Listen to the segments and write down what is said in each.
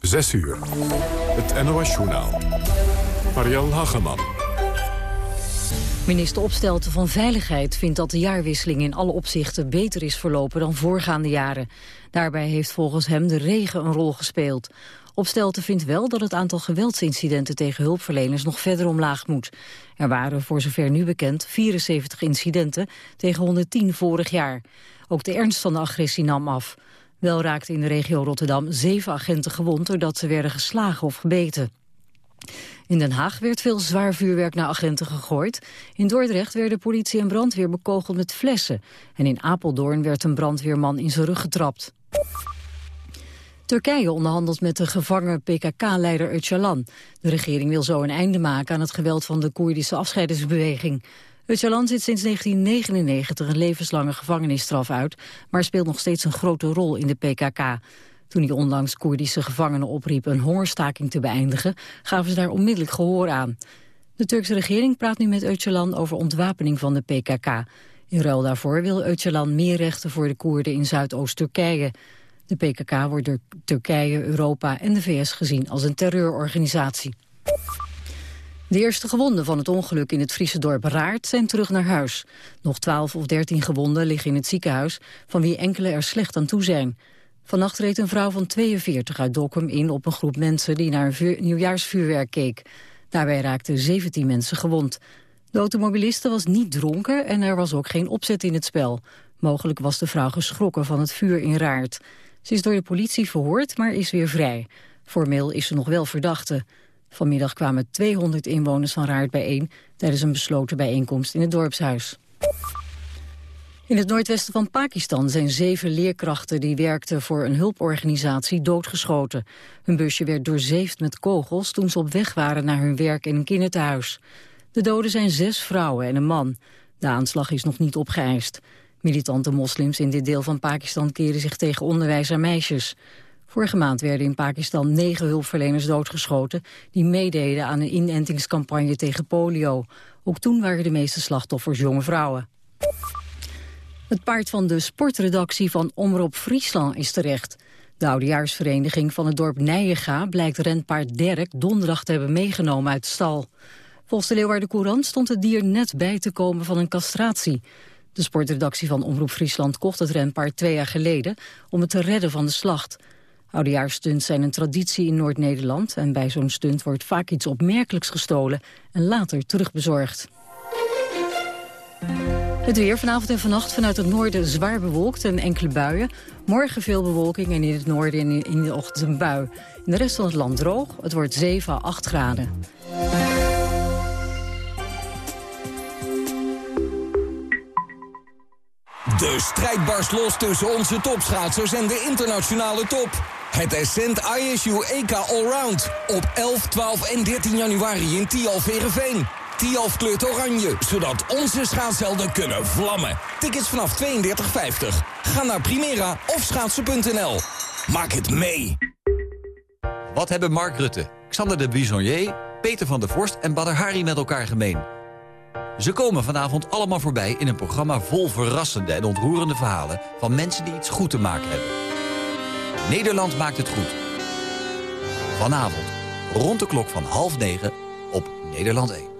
6 uur. Het NOS-journaal. Marielle Hageman. Minister Opstelten van Veiligheid vindt dat de jaarwisseling in alle opzichten beter is verlopen dan voorgaande jaren. Daarbij heeft volgens hem de regen een rol gespeeld. Opstelten vindt wel dat het aantal geweldsincidenten tegen hulpverleners nog verder omlaag moet. Er waren voor zover nu bekend 74 incidenten tegen 110 vorig jaar. Ook de ernst van de agressie nam af. Wel raakten in de regio Rotterdam zeven agenten gewond doordat ze werden geslagen of gebeten. In Den Haag werd veel zwaar vuurwerk naar agenten gegooid. In Dordrecht werden politie en brandweer bekogeld met flessen. En in Apeldoorn werd een brandweerman in zijn rug getrapt. Turkije onderhandelt met de gevangen PKK-leider Öcalan. De regering wil zo een einde maken aan het geweld van de Koerdische afscheidingsbeweging. Öcalan zit sinds 1999 een levenslange gevangenisstraf uit... maar speelt nog steeds een grote rol in de PKK. Toen hij onlangs Koerdische gevangenen opriep een hongerstaking te beëindigen... gaven ze daar onmiddellijk gehoor aan. De Turkse regering praat nu met Öcalan over ontwapening van de PKK. In ruil daarvoor wil Öcalan meer rechten voor de Koerden in Zuidoost-Turkije. De PKK wordt door Turkije, Europa en de VS gezien als een terreurorganisatie. De eerste gewonden van het ongeluk in het Friese dorp Raart zijn terug naar huis. Nog 12 of 13 gewonden liggen in het ziekenhuis, van wie enkele er slecht aan toe zijn. Vannacht reed een vrouw van 42 uit Dokkum in op een groep mensen die naar een nieuwjaarsvuurwerk keek. Daarbij raakten 17 mensen gewond. De automobiliste was niet dronken en er was ook geen opzet in het spel. Mogelijk was de vrouw geschrokken van het vuur in Raart. Ze is door de politie verhoord, maar is weer vrij. Formeel is ze nog wel verdachte. Vanmiddag kwamen 200 inwoners van Raart bijeen... tijdens een besloten bijeenkomst in het dorpshuis. In het noordwesten van Pakistan zijn zeven leerkrachten... die werkten voor een hulporganisatie doodgeschoten. Hun busje werd doorzeefd met kogels... toen ze op weg waren naar hun werk in een kinderthuis. De doden zijn zes vrouwen en een man. De aanslag is nog niet opgeëist. Militante moslims in dit deel van Pakistan keren zich tegen onderwijs aan meisjes. Vorige maand werden in Pakistan negen hulpverleners doodgeschoten... die meededen aan een inentingscampagne tegen polio. Ook toen waren de meeste slachtoffers jonge vrouwen. Het paard van de sportredactie van Omroep Friesland is terecht. De oudejaarsvereniging van het dorp Nijega blijkt renpaard Dirk donderdag te hebben meegenomen uit de stal. Volgens de Leeuwarden Courant stond het dier net bij te komen van een castratie. De sportredactie van Omroep Friesland kocht het renpaard twee jaar geleden om het te redden van de slacht. Oudejaarsstunts zijn een traditie in Noord-Nederland... en bij zo'n stunt wordt vaak iets opmerkelijks gestolen... en later terugbezorgd. Het weer vanavond en vannacht vanuit het noorden zwaar bewolkt en enkele buien. Morgen veel bewolking en in het noorden in, in de ochtend een bui. In de rest van het land droog. Het wordt 7 à 8 graden. De strijd barst los tussen onze topschaatsers en de internationale top. Het Ascent ISU EK Allround. Op 11, 12 en 13 januari in Tialf Verenveen. Tialf kleurt oranje, zodat onze schaatshelden kunnen vlammen. Tickets vanaf 32,50. Ga naar Primera of schaatsen.nl. Maak het mee. Wat hebben Mark Rutte, Xander de Bisonnier, Peter van der Vorst en Badr Hari met elkaar gemeen? Ze komen vanavond allemaal voorbij in een programma vol verrassende en ontroerende verhalen... van mensen die iets goed te maken hebben. Nederland maakt het goed. Vanavond, rond de klok van half negen, op Nederland 1.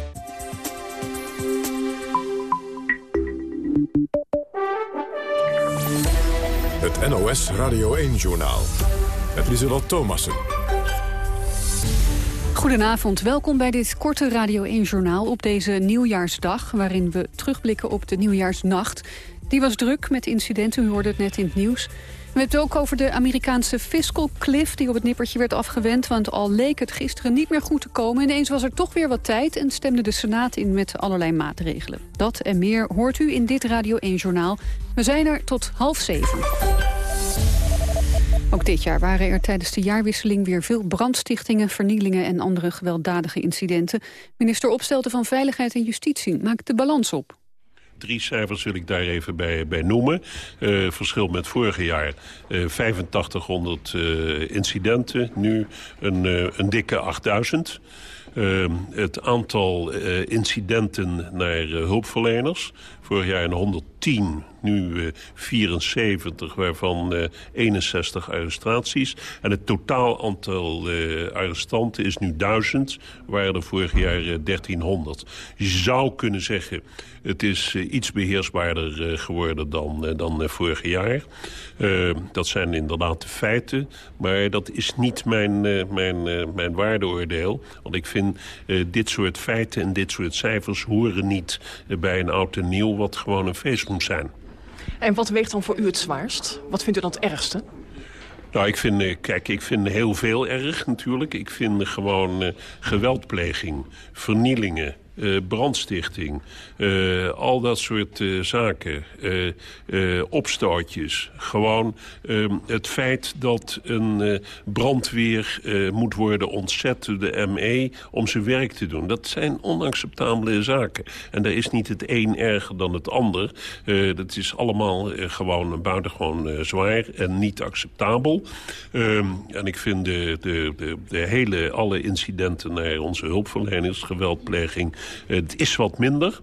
NOS Radio 1-journaal. Met Lieselot Thomassen. Goedenavond, welkom bij dit korte Radio 1-journaal op deze nieuwjaarsdag... waarin we terugblikken op de nieuwjaarsnacht. Die was druk met incidenten, u hoorde het net in het nieuws. We hebben het ook over de Amerikaanse fiscal cliff die op het nippertje werd afgewend... want al leek het gisteren niet meer goed te komen... ineens was er toch weer wat tijd en stemde de Senaat in met allerlei maatregelen. Dat en meer hoort u in dit Radio 1-journaal. We zijn er tot half zeven. Ook dit jaar waren er tijdens de jaarwisseling weer veel brandstichtingen, vernielingen en andere gewelddadige incidenten. Minister Opstelten van Veiligheid en Justitie maakt de balans op. Drie cijfers wil ik daar even bij, bij noemen. Uh, verschil met vorig jaar uh, 8500 uh, incidenten, nu een, een dikke 8000. Uh, het aantal incidenten naar hulpverleners. Vorig jaar een 110, nu 74, waarvan 61 arrestaties. En het totaal aantal arrestanten is nu 1000, waren er vorig jaar 1300. Je zou kunnen zeggen, het is iets beheersbaarder geworden dan, dan vorig jaar. dat zijn inderdaad de feiten, maar dat is niet mijn, mijn, mijn waardeoordeel. Want ik vind dit soort feiten en dit soort cijfers horen niet bij een oud en nieuw wat gewoon een feest zijn. En wat weegt dan voor u het zwaarst? Wat vindt u dan het ergste? Nou, ik vind, kijk, ik vind heel veel erg natuurlijk. Ik vind gewoon uh, geweldpleging, vernielingen, brandstichting, uh, al dat soort uh, zaken, opstootjes. Gewoon het feit dat een brandweer moet worden ontzet door de ME om zijn werk te doen. Dat zijn onacceptabele zaken. En daar is niet het een erger dan het ander. dat is allemaal gewoon buitengewoon zwaar en niet acceptabel. en ik vind de, de, de, de hele, alle incidenten naar onze hulpverleners, geweldpleging het is wat minder.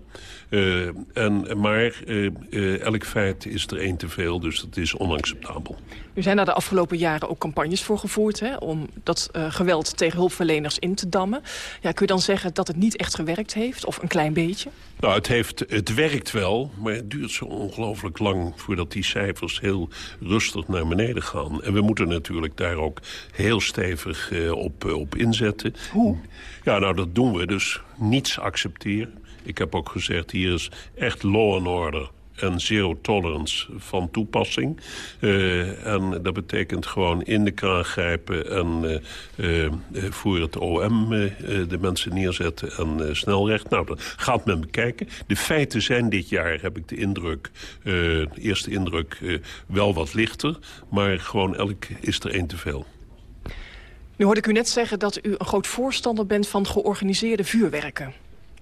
Uh, en, maar uh, elk feit is er één te veel, dus dat is onacceptabel. U zijn daar de afgelopen jaren ook campagnes voor gevoerd... Hè, om dat geweld tegen hulpverleners in te dammen. Ja, kun je dan zeggen dat het niet echt gewerkt heeft, of een klein beetje? Nou, het, heeft, het werkt wel, maar het duurt zo ongelooflijk lang... voordat die cijfers heel rustig naar beneden gaan. En we moeten natuurlijk daar ook heel stevig op, op inzetten. Hoe? Ja, nou, dat doen we. Dus niets accepteren. Ik heb ook gezegd, hier is echt law and order en zero tolerance van toepassing. Uh, en dat betekent gewoon in de kraan grijpen en uh, uh, voor het OM de mensen neerzetten en snelrecht. Nou, dat gaat men bekijken. De feiten zijn dit jaar, heb ik de indruk, de eerste indruk, wel wat lichter. Maar gewoon elk is er één te veel. Nu hoorde ik u net zeggen dat u een groot voorstander bent van georganiseerde vuurwerken.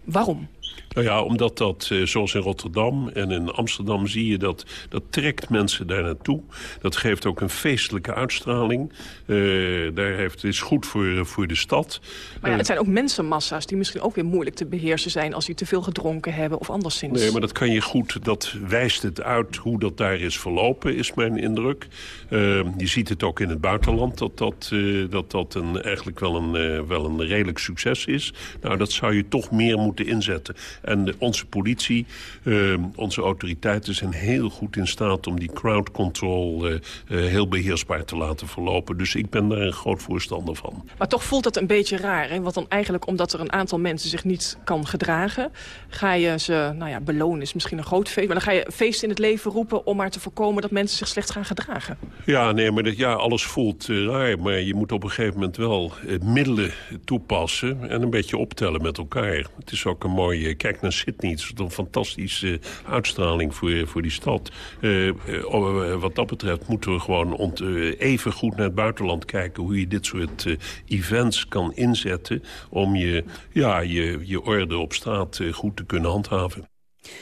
Waarom? Nou ja, omdat dat, eh, zoals in Rotterdam en in Amsterdam zie je dat... dat trekt mensen daar naartoe. Dat geeft ook een feestelijke uitstraling. Uh, daar heeft, is goed voor, voor de stad. Maar ja, het zijn ook mensenmassa's die misschien ook weer moeilijk te beheersen zijn... als die te veel gedronken hebben of anderszins. Nee, maar dat kan je goed, dat wijst het uit hoe dat daar is verlopen, is mijn indruk. Uh, je ziet het ook in het buitenland, dat dat, uh, dat, dat een, eigenlijk wel een, wel een redelijk succes is. Nou, dat zou je toch meer moeten inzetten. En de, onze politie, uh, onze autoriteiten zijn heel goed in staat... om die crowd control uh, uh, heel beheersbaar te laten verlopen. Dus ik ben daar een groot voorstander van. Maar toch voelt dat een beetje raar. Hè? Want dan eigenlijk omdat er een aantal mensen zich niet kan gedragen... ga je ze, nou ja, belonen is misschien een groot feest... maar dan ga je feest in het leven roepen om maar te voorkomen... dat mensen zich slecht gaan gedragen. Ja, nee, maar dat, ja, alles voelt raar. Maar je moet op een gegeven moment wel middelen toepassen... en een beetje optellen met elkaar. Het is ook een mooie... Kijk naar Sydney. Het is een fantastische uitstraling voor, voor die stad. Uh, uh, wat dat betreft moeten we gewoon even goed naar het buitenland kijken... hoe je dit soort events kan inzetten... om je, ja, je, je orde op straat goed te kunnen handhaven.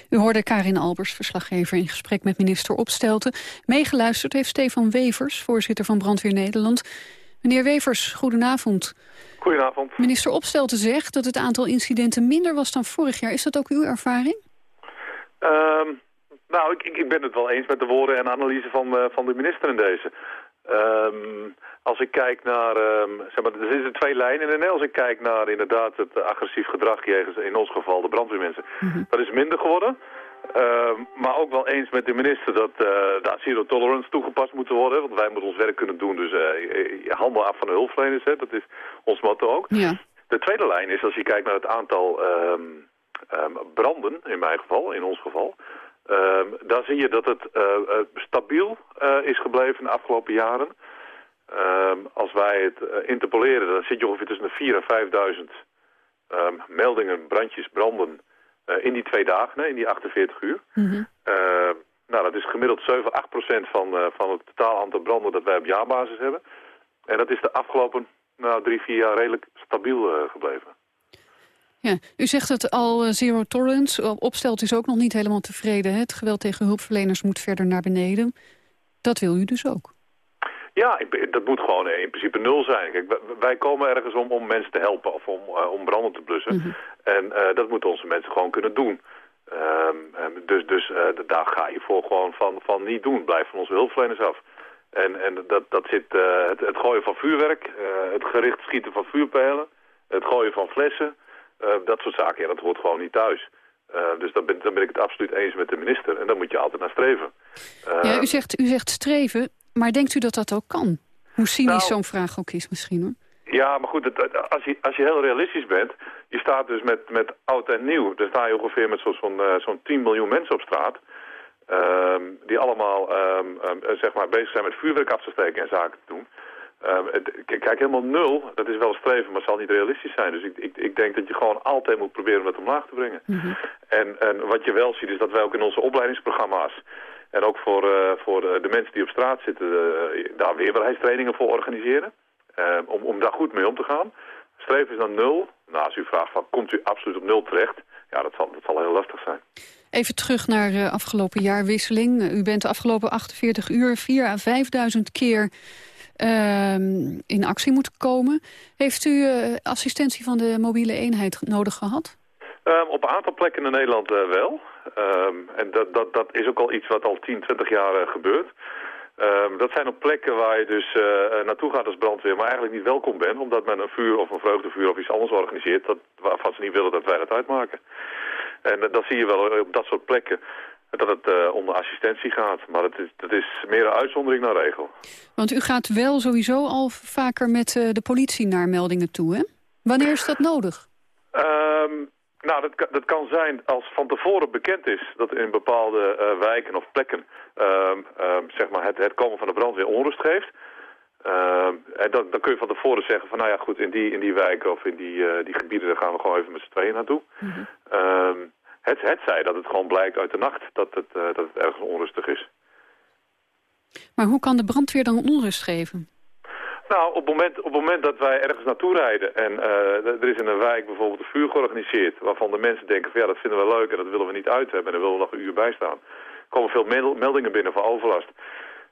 U hoorde Karin Albers, verslaggever, in gesprek met minister Opstelten. Meegeluisterd heeft Stefan Wevers, voorzitter van Brandweer Nederland. Meneer Wevers, goedenavond. Goedenavond. Minister Opstelten zegt dat het aantal incidenten minder was dan vorig jaar. Is dat ook uw ervaring? Um, nou, ik, ik, ben het wel eens met de woorden en analyse van, uh, van de minister in deze. Um, als ik kijk naar, um, zeg maar, er zitten twee lijnen in. En als ik kijk naar inderdaad het agressief gedrag jegens, in ons geval, de brandweermensen. Mm -hmm. Dat is minder geworden. Uh, maar ook wel eens met de minister dat uh, zero tolerance toegepast moet worden. Want wij moeten ons werk kunnen doen, dus uh, handen af van de hulpverleners. Hè, dat is ons motto ook. Ja. De tweede lijn is, als je kijkt naar het aantal um, um, branden, in mijn geval, in ons geval... Um, dan zie je dat het stabiel is gebleven de afgelopen jaren. als wij het interpoleren, dan zit je ongeveer tussen de 4.000 en 5.000 meldingen, brandjes, branden... Uh, in die twee dagen, hè, in die 48 uur. Mm -hmm. uh, Nou, dat is gemiddeld 7, 8 procent van, uh, van het totaal aantal branden dat wij op jaarbasis hebben. En dat is de afgelopen nou, drie, vier jaar redelijk stabiel gebleven. Ja, u zegt het al, uh, zero tolerance. Opstelt is ook nog niet helemaal tevreden. Hè? Het geweld tegen hulpverleners moet verder naar beneden. Dat wil u dus ook? Ja, ik, dat moet gewoon in principe nul zijn. Kijk, wij komen ergens om om mensen te helpen of om, uh, om branden te blussen. Mm -hmm. En uh, dat moeten onze mensen gewoon kunnen doen. Um, dus dus uh, daar ga je voor gewoon van, van niet doen. Blijf van onze hulpverleners af. En, en dat, dat zit het, het, gooien van vuurwerk, het gericht schieten van vuurpijlen, het gooien van flessen. dat soort zaken, ja, dat hoort gewoon niet thuis. dus dan ben, dan ben ik het absoluut eens met de minister. En daar moet je altijd naar streven. ja, u zegt, u zegt streven. Maar denkt u dat dat ook kan? Hoe cynisch nou, zo'n vraag ook is misschien hoor. Ja, maar goed, het, als, je, als je heel realistisch bent... je staat dus met, met oud en nieuw. Dan sta je ongeveer met zo'n zo'n uh, zo 10 miljoen mensen op straat... Um, die allemaal um, um, zeg maar bezig zijn met vuurwerk af te steken en zaken te doen. Het, kijk, helemaal nul, dat is wel een streven, maar het zal niet realistisch zijn. Dus ik, ik, ik denk dat je gewoon altijd moet proberen om dat omlaag te brengen. Mm -hmm. en, en wat je wel ziet is dat wij ook in onze opleidingsprogramma's... En ook voor, uh, voor de, de, mensen die op straat zitten, uh, daar weerbaarheidstrainingen voor organiseren. Om, om daar goed mee om te gaan. Streven is dan nul. Nou, als u vraagt van, komt u absoluut op nul terecht? Ja, dat zal, dat zal heel lastig zijn. Even terug naar de afgelopen jaarwisseling. U bent de afgelopen 48 uur 4 à 5.000 keer ehm, in actie moeten komen. Heeft u assistentie van de mobiele eenheid nodig gehad? Um, op een aantal plekken in Nederland wel. Um, en dat, dat, dat is ook al iets wat al 10, 20 jaar uh, gebeurt. Um, dat zijn op plekken waar je dus uh, naartoe gaat als brandweer, maar eigenlijk niet welkom bent, omdat men een vuur of een vreugdevuur of iets anders organiseert, dat, waarvan ze niet willen dat wij het uitmaken. En uh, dat zie je wel op dat soort plekken dat het uh, om de assistentie gaat. Maar het is, het is meer een uitzondering dan regel. Want u gaat wel sowieso al vaker met de politie naar meldingen toe, hè? Wanneer is dat nodig? Um, nou, dat kan, dat kan zijn als van tevoren bekend is dat in bepaalde uh, wijken of plekken um, um, zeg maar het, het komen van de brandweer onrust geeft. Um, en dan, dan kun je van tevoren zeggen van nou ja goed, in die, in die wijken of in die, uh, die gebieden daar gaan we gewoon even met z'n tweeën naartoe. Mm -hmm. het, het zij dat het gewoon blijkt uit de nacht dat het, uh, dat het ergens onrustig is. Maar hoe kan de brandweer dan onrust geven? Nou, op het moment, op het moment dat wij ergens naartoe rijden en uh, er is in een wijk bijvoorbeeld een vuur georganiseerd... waarvan de mensen denken van ja, dat vinden we leuk en dat willen we niet uit hebben... en daar willen we nog een uur bij staan. Er komen veel meldingen binnen van overlast.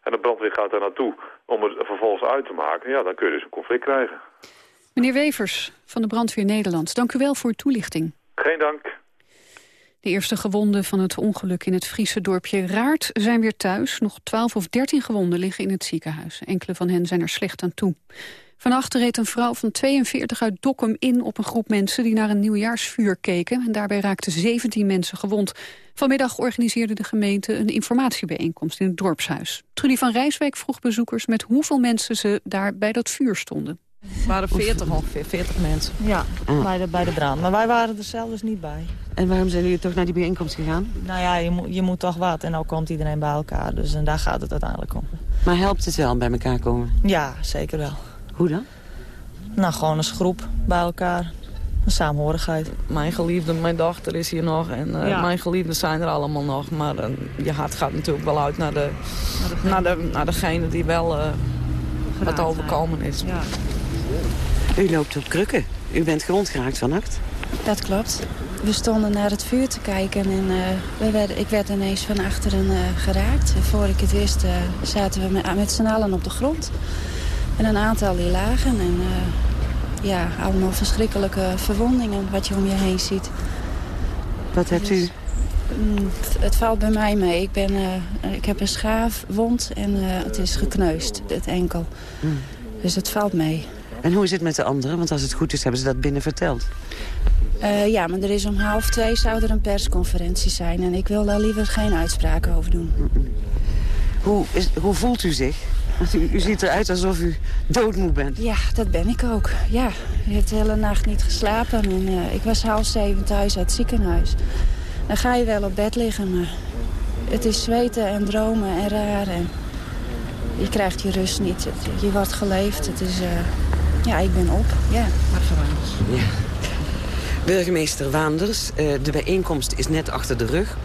En de brandweer gaat daar naartoe om het vervolgens uit te maken. Ja, dan kun je dus een conflict krijgen. Meneer Wevers van de Brandweer Nederland, dank u wel voor uw toelichting. Geen dank. De eerste gewonden van het ongeluk in het Friese dorpje Raart zijn weer thuis. Nog 12 of 13 gewonden liggen in het ziekenhuis. Enkele van hen zijn er slecht aan toe. Vannacht reed een vrouw van 42 uit Dokkum in op een groep mensen... die naar een nieuwjaarsvuur keken. En daarbij raakten 17 mensen gewond. Vanmiddag organiseerde de gemeente een informatiebijeenkomst in het dorpshuis. Trudy van Rijswijk vroeg bezoekers met hoeveel mensen ze daar bij dat vuur stonden. Het waren 40 ongeveer, 40 mensen. Ja, bij, de, bij de brand. Maar wij waren er zelf dus niet bij. En waarom zijn jullie toch naar die bijeenkomst gegaan? Nou ja, je, moet, je moet toch wat. En nou komt iedereen bij elkaar. Dus en daar gaat het uiteindelijk om. Maar helpt het wel bij elkaar komen? Ja, zeker wel. Hoe dan? Nou, gewoon als groep bij elkaar. Een saamhorigheid. Mijn geliefde, mijn dochter is hier nog. En uh, ja. mijn geliefden zijn er allemaal nog. Maar uh, je hart gaat natuurlijk wel uit naar, de, naar, de, naar degene die wel uh, het overkomen is. Ja. U loopt op krukken. U bent gewond geraakt vannacht. Dat klopt. We stonden naar het vuur te kijken en uh, we werden, ik werd ineens van achteren uh, geraakt. En voor ik het wist uh, zaten we met, met z'n allen op de grond. En een aantal die lagen en ja, allemaal verschrikkelijke verwondingen wat je om je heen ziet. Wat hebt u? Dus, mm, het valt bij mij mee. Ik, ben, ik heb een schaafwond en het is gekneusd, het enkel. Mm. Dus het valt mee. En hoe is het met de anderen? Want als het goed is, hebben ze dat binnen verteld. Uh, ja, maar er is om half twee zou er een persconferentie zijn. En ik wil daar liever geen uitspraken over doen. Mm -mm. Hoe, is, hoe voelt u zich? U, u, ziet eruit alsof u doodmoe bent. Ja, dat ben ik ook. Ja, ik heb de hele nacht niet geslapen. En, uh, ik was half zeven thuis uit het ziekenhuis. Dan ga je wel op bed liggen, maar het is zweten en dromen en raar. En je krijgt je rust niet. Je wordt geleefd. Het is... Uh, ja, ik ben op. Ja. Ja. Burgemeester Waanders, uh, de bijeenkomst is net achter de rug.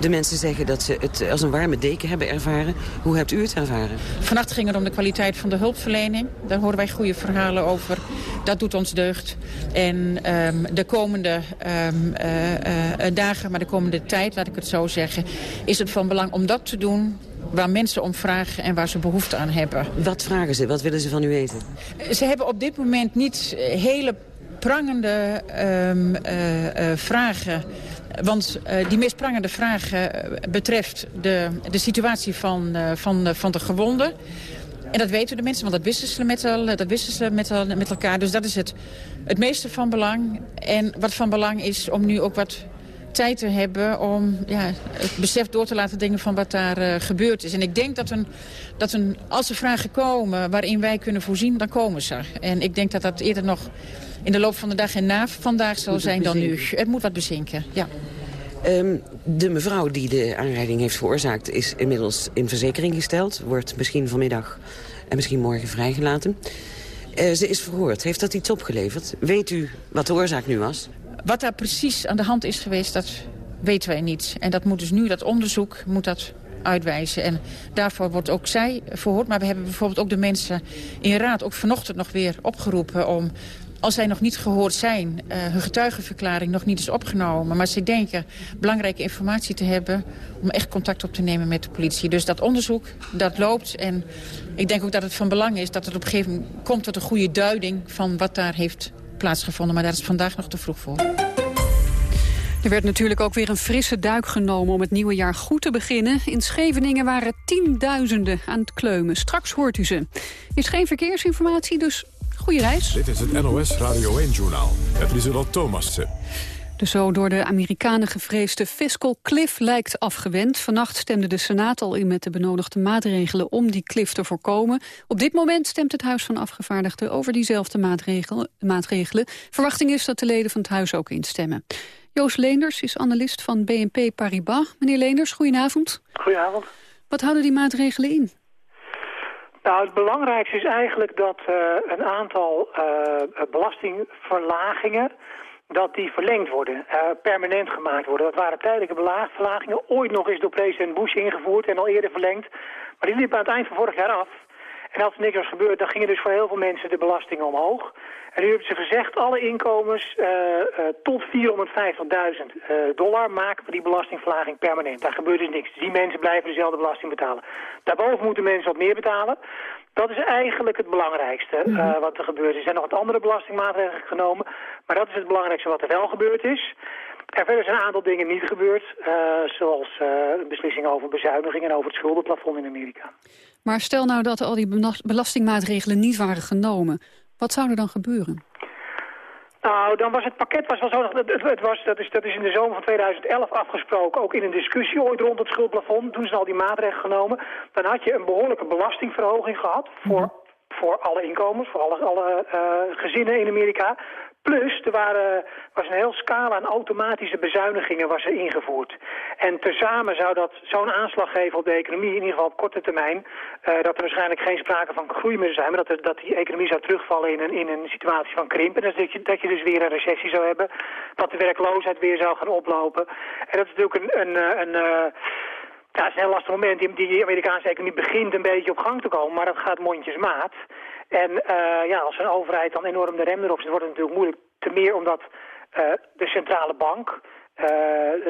De mensen zeggen dat ze het als een warme deken hebben ervaren. Hoe hebt u het ervaren? Vannacht ging het om de kwaliteit van de hulpverlening. Daar horen wij goede verhalen over. Dat doet ons deugd. En um, de komende um, uh, uh, dagen, maar de komende tijd, laat ik het zo zeggen... is het van belang om dat te doen waar mensen om vragen en waar ze behoefte aan hebben. Wat vragen ze? Wat willen ze van u weten? Ze hebben op dit moment niet hele prangende um, uh, uh, vragen. Want uh, die meest prangende vragen betreft de, de situatie van, van, van de gewonden. En dat weten de mensen, want dat wisten ze met, al, dat wisten ze met, al, met elkaar. Dus dat is het, het meeste van belang. En wat van belang is om nu ook wat tijd te hebben om ja, het besef door te laten dingen van wat daar uh, gebeurd is. En ik denk dat, een, dat een, als er vragen komen waarin wij kunnen voorzien, dan komen ze. En ik denk dat dat eerder nog in de loop van de dag en na vandaag zal zijn dan nu. Het moet wat bezinken, ja. Um, de mevrouw die de aanrijding heeft veroorzaakt is inmiddels in verzekering gesteld. Wordt misschien vanmiddag en misschien morgen vrijgelaten. Uh, ze is verhoord. Heeft dat iets opgeleverd? Weet u wat de oorzaak nu was? Wat daar precies aan de hand is geweest, dat weten wij niet. En dat moet dus nu, dat onderzoek, moet dat uitwijzen. En daarvoor wordt ook zij verhoord. Maar we hebben bijvoorbeeld ook de mensen in raad... ook vanochtend nog weer opgeroepen om als zij nog niet gehoord zijn, uh, hun getuigenverklaring nog niet is opgenomen... maar ze denken belangrijke informatie te hebben... om echt contact op te nemen met de politie. Dus dat onderzoek, dat loopt. En ik denk ook dat het van belang is dat het op een gegeven moment komt... tot een goede duiding van wat daar heeft plaatsgevonden. Maar daar is vandaag nog te vroeg voor. Er werd natuurlijk ook weer een frisse duik genomen om het nieuwe jaar goed te beginnen. In Scheveningen waren tienduizenden aan het kleumen. Straks hoort u ze. Is geen verkeersinformatie, dus goede reis. Dit is het NOS Radio 1-journaal met Lieselot Thomassen. De zo door de Amerikanen gevreesde fiscal cliff lijkt afgewend. Vannacht stemde de Senaat al in met de benodigde maatregelen om die cliff te voorkomen. Op dit moment stemt het Huis van Afgevaardigden over diezelfde maatregelen. Verwachting is dat de leden van het Huis ook instemmen. Joost Leenders is analist van BNP Paribas. Meneer Leenders, goedenavond. Goedenavond. Wat houden die maatregelen in? Nou, het belangrijkste is eigenlijk dat uh, een aantal uh, belastingverlagingen dat die verlengd worden, uh, permanent gemaakt worden. Dat waren tijdelijke verlagingen, ooit nog eens door president Bush ingevoerd en al eerder verlengd. Maar die liepen aan het eind van vorig jaar af. En als er niks was gebeurd, dan gingen dus voor heel veel mensen de belastingen omhoog. En nu hebben ze gezegd, alle inkomens uh, uh, tot 450.000 uh, dollar maken we die belastingverlaging permanent. Daar gebeurt dus niks. Dus die mensen blijven dezelfde belasting betalen. Daarboven moeten mensen wat meer betalen. Dat is eigenlijk het belangrijkste mm -hmm. wat er gebeurt. Er zijn nog wat andere belastingmaatregelen genomen. Maar dat is het belangrijkste wat er wel gebeurd is. Er verder zijn een aantal dingen niet gebeurd, uh, zoals uh, een beslissing over bezuiniging en over het schuldenplafond in Amerika. Maar stel nou dat al die belastingmaatregelen niet waren genomen. Wat zou er dan gebeuren? Nou, dan was het pakket was wel zo. Het, het, was, dat, is, dat is in de zomer van 2011 afgesproken, ook in een discussie ooit rond het schuldplafond. Toen zijn al die maatregelen genomen. Dan had je een behoorlijke belastingverhoging gehad voor, mm. voor alle inkomens, voor alle, alle uh, gezinnen in Amerika. Plus, er waren, was een heel scala aan automatische bezuinigingen was er ingevoerd. En tezamen zou dat zo'n aanslag geven op de economie, in ieder geval op korte termijn, uh, dat er waarschijnlijk geen sprake van groei meer zou zijn, maar dat, dat die economie zou terugvallen in een, in een situatie van krimp. En dat je, dat je dus weer een recessie zou hebben, dat de werkloosheid weer zou gaan oplopen. En dat is natuurlijk een... een, een, een uh, ja, het is een heel lastig moment. Die Amerikaanse economie begint een beetje op gang te komen, maar dat gaat mondjesmaat. En uh, ja, als een overheid dan enorm de rem erop zet, wordt het natuurlijk moeilijk. Te meer omdat uh, de centrale bank, uh,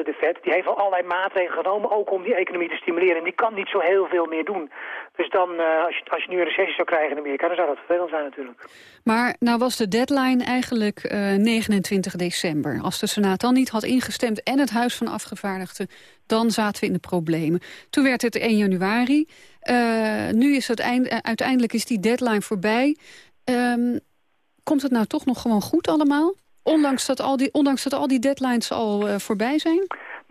de Fed, die heeft al allerlei maatregelen genomen, ook om die economie te stimuleren. En die kan niet zo heel veel meer doen. Dus dan, als, je, als je nu een recessie zou krijgen in Amerika, dan zou dat vervelend zijn natuurlijk. Maar nou was de deadline eigenlijk 29 december. Als de Senaat dan niet had ingestemd en het Huis van Afgevaardigden, dan zaten we in de problemen. Toen werd het 1 januari. Nu is het eind, uiteindelijk is die deadline voorbij. Um, komt het nou toch nog gewoon goed allemaal? Ondanks dat al die, ondanks dat al die deadlines al uh, voorbij zijn?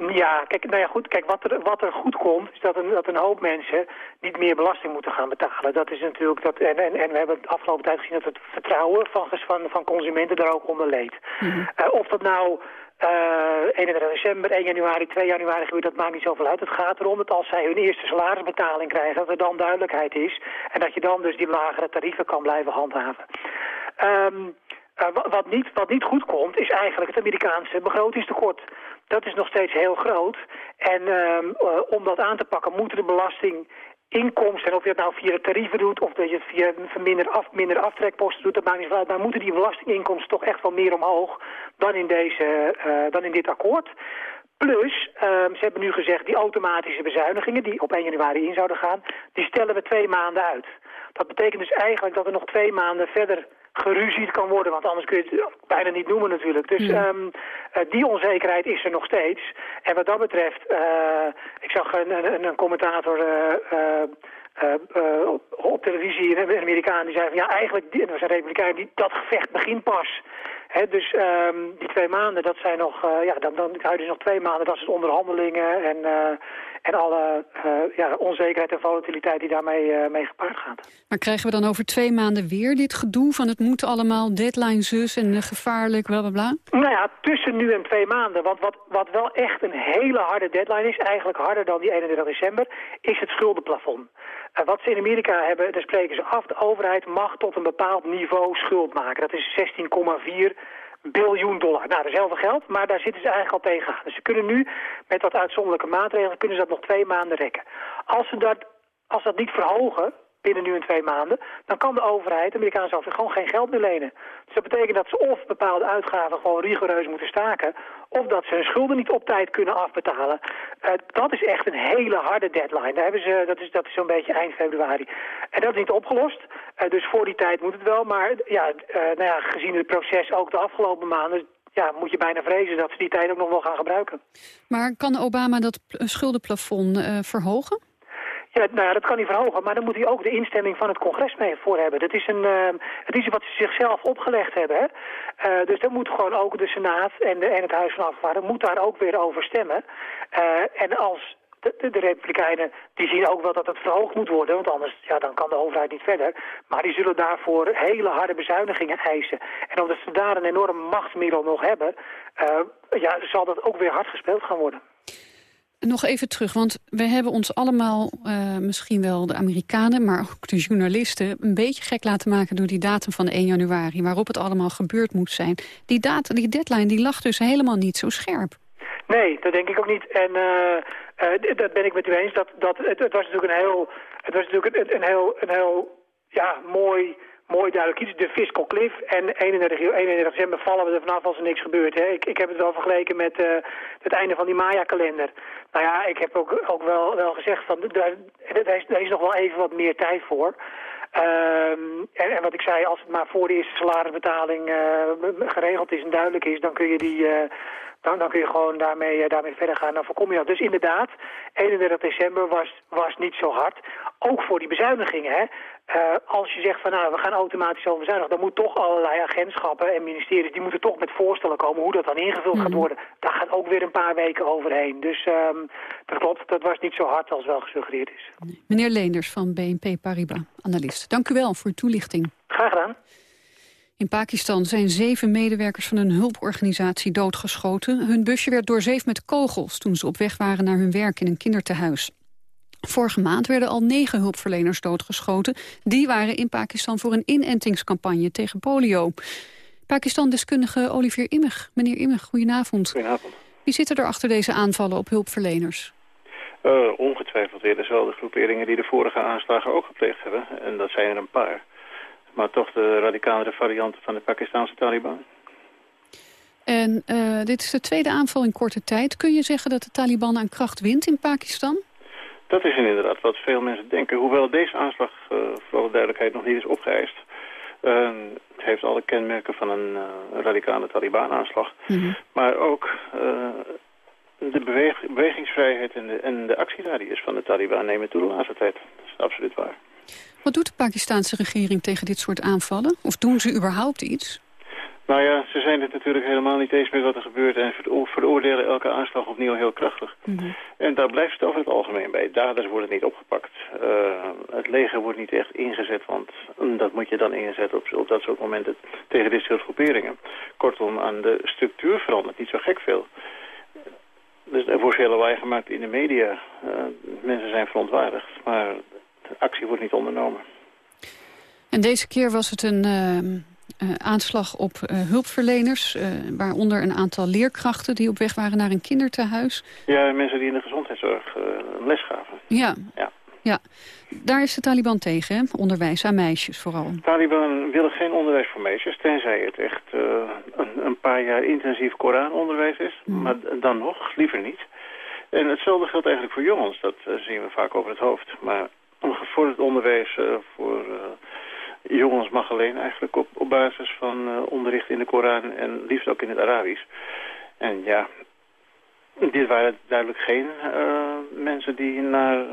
Ja, kijk, nou ja, goed, kijk wat, er, wat er goed komt, is dat een, dat een hoop mensen niet meer belasting moeten gaan betalen. Dat is natuurlijk, dat, en, en, en we hebben de afgelopen tijd gezien dat het vertrouwen van, van, van consumenten daar ook onder leed. Mm -hmm. uh, of dat nou uh, 31 december, 1 januari, 2 januari gebeurt, dat maakt niet zoveel uit. Het gaat erom dat als zij hun eerste salarisbetaling krijgen, dat er dan duidelijkheid is. En dat je dan dus die lagere tarieven kan blijven handhaven. Um, wat, niet, niet goed komt, is eigenlijk het Amerikaanse begrotingstekort. Dat is nog steeds heel groot. En ehm, om dat aan te pakken moeten de belasting inkomsten, en of je het nou via tarieven doet of dat je het via minder, af, minder aftrekposten doet, dat maakt niet uit. Maar moeten die belastinginkomsten toch echt wel meer omhoog dan in, deze, uh, dan in dit akkoord. Plus, uh, ze hebben nu gezegd, die automatische bezuinigingen die op 1 januari in zouden gaan, die stellen we twee maanden uit. Dat betekent dus eigenlijk dat er nog twee maanden verder geruzied kan worden. Want anders kun je het bijna niet noemen natuurlijk. Dus um, die onzekerheid is er nog steeds. En wat dat betreft, uh, ik zag een, een, een commentator... Uh, op, op televisie, een Amerikaan, die zei van ja, eigenlijk, dat was een republikein, die, dat gevecht begint pas. He, dus um, die twee maanden, dat zijn nog, uh, ja, dan, dan houden ze nog twee maanden, dat is onderhandelingen en, uh, en alle uh, ja, onzekerheid en volatiliteit die daarmee mee gepaard gaat. Maar krijgen we dan over twee maanden weer dit gedoe van het moet allemaal, deadline zus en gevaarlijk, bla bla bla? Nou ja, tussen nu en twee maanden, want wat, wat wel echt een hele harde deadline is, eigenlijk harder dan die 31 december, is het schuldenplafond. Uh, wat ze in Amerika hebben, daar spreken ze af, de overheid mag tot een bepaald niveau schuld maken. Dat is 16,4 biljoen dollar. Nou, veel geld, maar daar zitten ze eigenlijk al tegenaan. Dus ze kunnen nu, met wat uitzonderlijke maatregelen, kunnen ze dat nog twee maanden rekken. Als ze dat, als dat niet verhogen, binnen nu en twee maanden, dan kan de overheid, de Amerikaanse overheid, gewoon geen geld meer lenen. Dus dat betekent dat ze of bepaalde uitgaven gewoon rigoureus moeten staken, of dat ze hun schulden niet op tijd kunnen afbetalen. Uh, dat is echt een hele harde deadline. Daar hebben ze, dat is, dat is zo'n beetje eind februari. En dat is niet opgelost, uh, dus voor die tijd moet het wel. Maar ja, uh, nou ja, gezien het proces ook de afgelopen maanden ja, moet je bijna vrezen dat ze die tijd ook nog wel gaan gebruiken. Maar kan Obama dat schuldenplafond verhogen? Ja, nou ja, dat kan hij verhogen, maar dan moet hij ook de instemming van het congres mee voor hebben. Dat is, een, uh, het is wat ze zichzelf opgelegd hebben. Hè? Uh, dus dan moet gewoon ook de Senaat en, de, en het Huis van Afgevaardigden moet daar ook weer over stemmen. Uh, en als de, de, Republikeinen die zien ook wel dat het verhoogd moet worden, want anders ja, dan kan de overheid niet verder. Maar die zullen daarvoor hele harde bezuinigingen eisen. En omdat ze daar een enorm machtsmiddel nog hebben, ja, zal dat ook weer hard gespeeld gaan worden. Nog even terug, want we hebben ons allemaal, uh, misschien wel de Amerikanen... maar ook de journalisten, een beetje gek laten maken... door die datum van 1 januari, waarop het allemaal gebeurd moet zijn. Die, datum, die deadline die lag dus helemaal niet zo scherp. Nee, dat denk ik ook niet. En uh, dat ben ik met u eens. Dat, dat, het, het was natuurlijk een heel, het was natuurlijk een, een heel, een heel ja, mooi mooi duidelijk iets. De fiscal cliff. En 31, 31 december vallen we er vanaf als er niks gebeurt. Hè. Ik, ik heb het wel vergeleken met uh, het einde van die Maya-kalender. Nou ja, ik heb ook, ook wel, wel gezegd, van, daar, is, is nog wel even wat meer tijd voor. Um, en, en, wat ik zei, als het maar voor de eerste salarisbetaling uh, geregeld is en duidelijk is, dan kun je die... Uh, dan, dan kun je gewoon daarmee, daarmee verder gaan. Dan voorkom je dat. Dus inderdaad, 31 december was, was niet zo hard. Ook voor die bezuinigingen. Hè. Uh, als je zegt van nou, we gaan automatisch over bezuinigen, dan moet toch allerlei agentschappen en ministeries, die moeten toch met voorstellen komen hoe dat dan ingevuld gaat mhm. worden. Daar gaan ook weer een paar weken overheen. Dus um, dat klopt, dat was niet zo hard als wel gesuggereerd is. Meneer Leenders van BNP Paribas, analist. Dank u wel voor uw toelichting. Graag gedaan. In Pakistan zijn zeven medewerkers van een hulporganisatie doodgeschoten. Hun busje werd doorzeefd met kogels toen ze op weg waren naar hun werk in een kindertehuis. Vorige maand werden al negen hulpverleners doodgeschoten. Die waren in Pakistan voor een inentingscampagne tegen polio. Pakistan-deskundige Olivier Immig. Meneer Immig, goedenavond. Goedenavond. Wie zit er achter deze aanvallen op hulpverleners? Uh, ongetwijfeld weer dezelfde groeperingen die de vorige aanslagen ook gepleegd hebben. En dat zijn er een paar. Maar toch de radicalere varianten van de Pakistanse Taliban. En uh, dit is de tweede aanval in korte tijd. Kun je zeggen dat de Taliban aan kracht wint in Pakistan? Dat is inderdaad wat veel mensen denken. Hoewel deze aanslag, uh, voor alle duidelijkheid, nog niet is opgeëist. Uh, het heeft alle kenmerken van een uh, radicale Taliban-aanslag. Mm -hmm. Maar ook de beweg bewegingsvrijheid en de, en de actieradius van de Taliban nemen toe de laatste tijd. Dat is absoluut waar. Wat doet de Pakistanse regering tegen dit soort aanvallen? Of doen ze überhaupt iets? Nou ja, ze zijn het natuurlijk helemaal niet eens met wat er gebeurt... en veroordelen elke aanslag opnieuw heel krachtig. Mm -hmm. En daar blijft het over het algemeen bij. Daders worden niet opgepakt. Uh, het leger wordt niet echt ingezet, want dat moet je dan inzetten op, op dat soort momenten tegen dit soort groeperingen. Kortom, aan de structuur verandert niet zo gek veel. Dus er wordt veel lawaai gemaakt in de media. Uh, mensen zijn verontwaardigd, maar actie wordt niet ondernomen. En deze keer was het een... Uh aanslag op hulpverleners... waaronder een aantal leerkrachten die op weg waren naar een kinderthuis. Ja, mensen die in de gezondheidszorg les gaven. Ja. ja. Ja, daar is de Taliban tegen, hè? onderwijs aan meisjes vooral. Taliban willen geen onderwijs voor meisjes, tenzij het echt een, een, paar jaar intensief Koranonderwijs is. Hmm. Maar dan nog, liever niet. En hetzelfde geldt eigenlijk voor jongens, dat zien we vaak over het hoofd. Maar gevorderd onderwijs uh, voor uh, jongens mag alleen eigenlijk op, op basis van uh, onderricht in de Koran en liefst ook in het Arabisch. En ja, dit waren duidelijk geen mensen die naar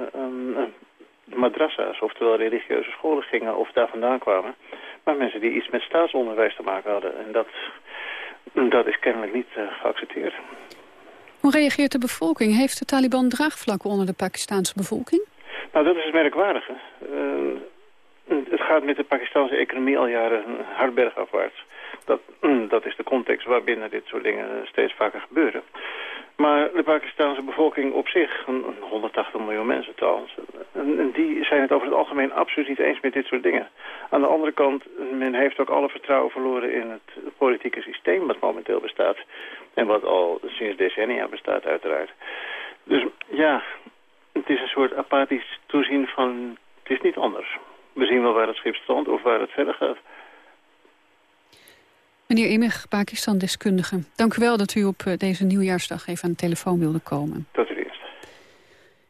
madrassa's, oftewel religieuze scholen gingen of daar vandaan kwamen. Maar mensen die iets met staatsonderwijs te maken hadden. En dat, dat is kennelijk niet geaccepteerd. Hoe reageert de bevolking? Heeft de Taliban draagvlakken onder de Pakistanse bevolking? Nou, dat is het merkwaardige. Uh, het gaat met de Pakistanse economie al jaren hard bergafwaarts. Dat, mm, dat is de context waarbinnen dit soort dingen steeds vaker gebeuren. Maar de Pakistanse bevolking op zich, 180 miljoen mensen trouwens... En die zijn het over het algemeen absoluut niet eens met dit soort dingen. Aan de andere kant, men heeft ook alle vertrouwen verloren in het politieke systeem wat momenteel bestaat. En wat al sinds decennia bestaat uiteraard. Dus ja, het is een soort apathisch toezien van... het is niet anders. We zien wel waar het schip stond of waar het verder gaat. Meneer Immig, Pakistan-deskundige. Dank u wel dat u op eh, deze nieuwjaarsdag even aan de telefoon wilde komen. Tot u eerst.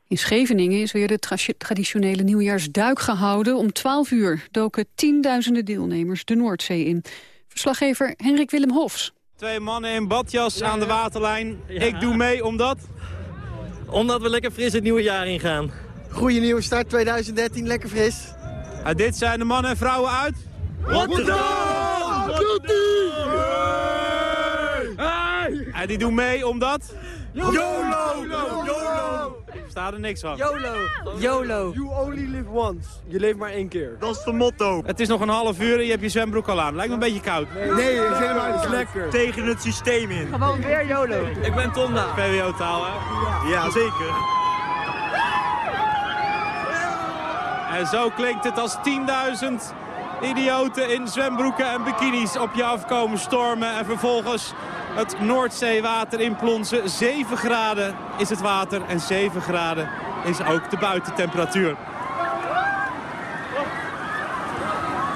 In Scheveningen is weer de traditionele nieuwjaarsduik gehouden. Om 12 uur doken tienduizenden deelnemers de Noordzee in. Verslaggever Henrik Willem Hofs. Twee mannen in badjas aan de waterlijn. Ik doe mee omdat... Omdat we lekker fris het nieuwe jaar ingaan. Goeie nieuwe start 2013, lekker fris. dit zijn de mannen en vrouwen uit... Rotterdam! Hey! En die doen mee omdat... YOLO! YOLO! Staat er niks van. YOLO! YOLO! You only live once. Je leeft maar één keer. Dat is de motto. Het is nog een half uur en je hebt je zwembroek al aan. Lijkt me een beetje koud. Nee, nee het is helemaal niet lekker. Tegen het systeem in. Gewoon weer YOLO. Ik ben Tonda. VWO-taal, hè? Ja, zeker. En zo klinkt het als 10.000 idioten in zwembroeken en bikinis op je afkomen stormen. En vervolgens het Noordzeewater inplonsen. 7 graden is het water en 7 graden is ook de buitentemperatuur.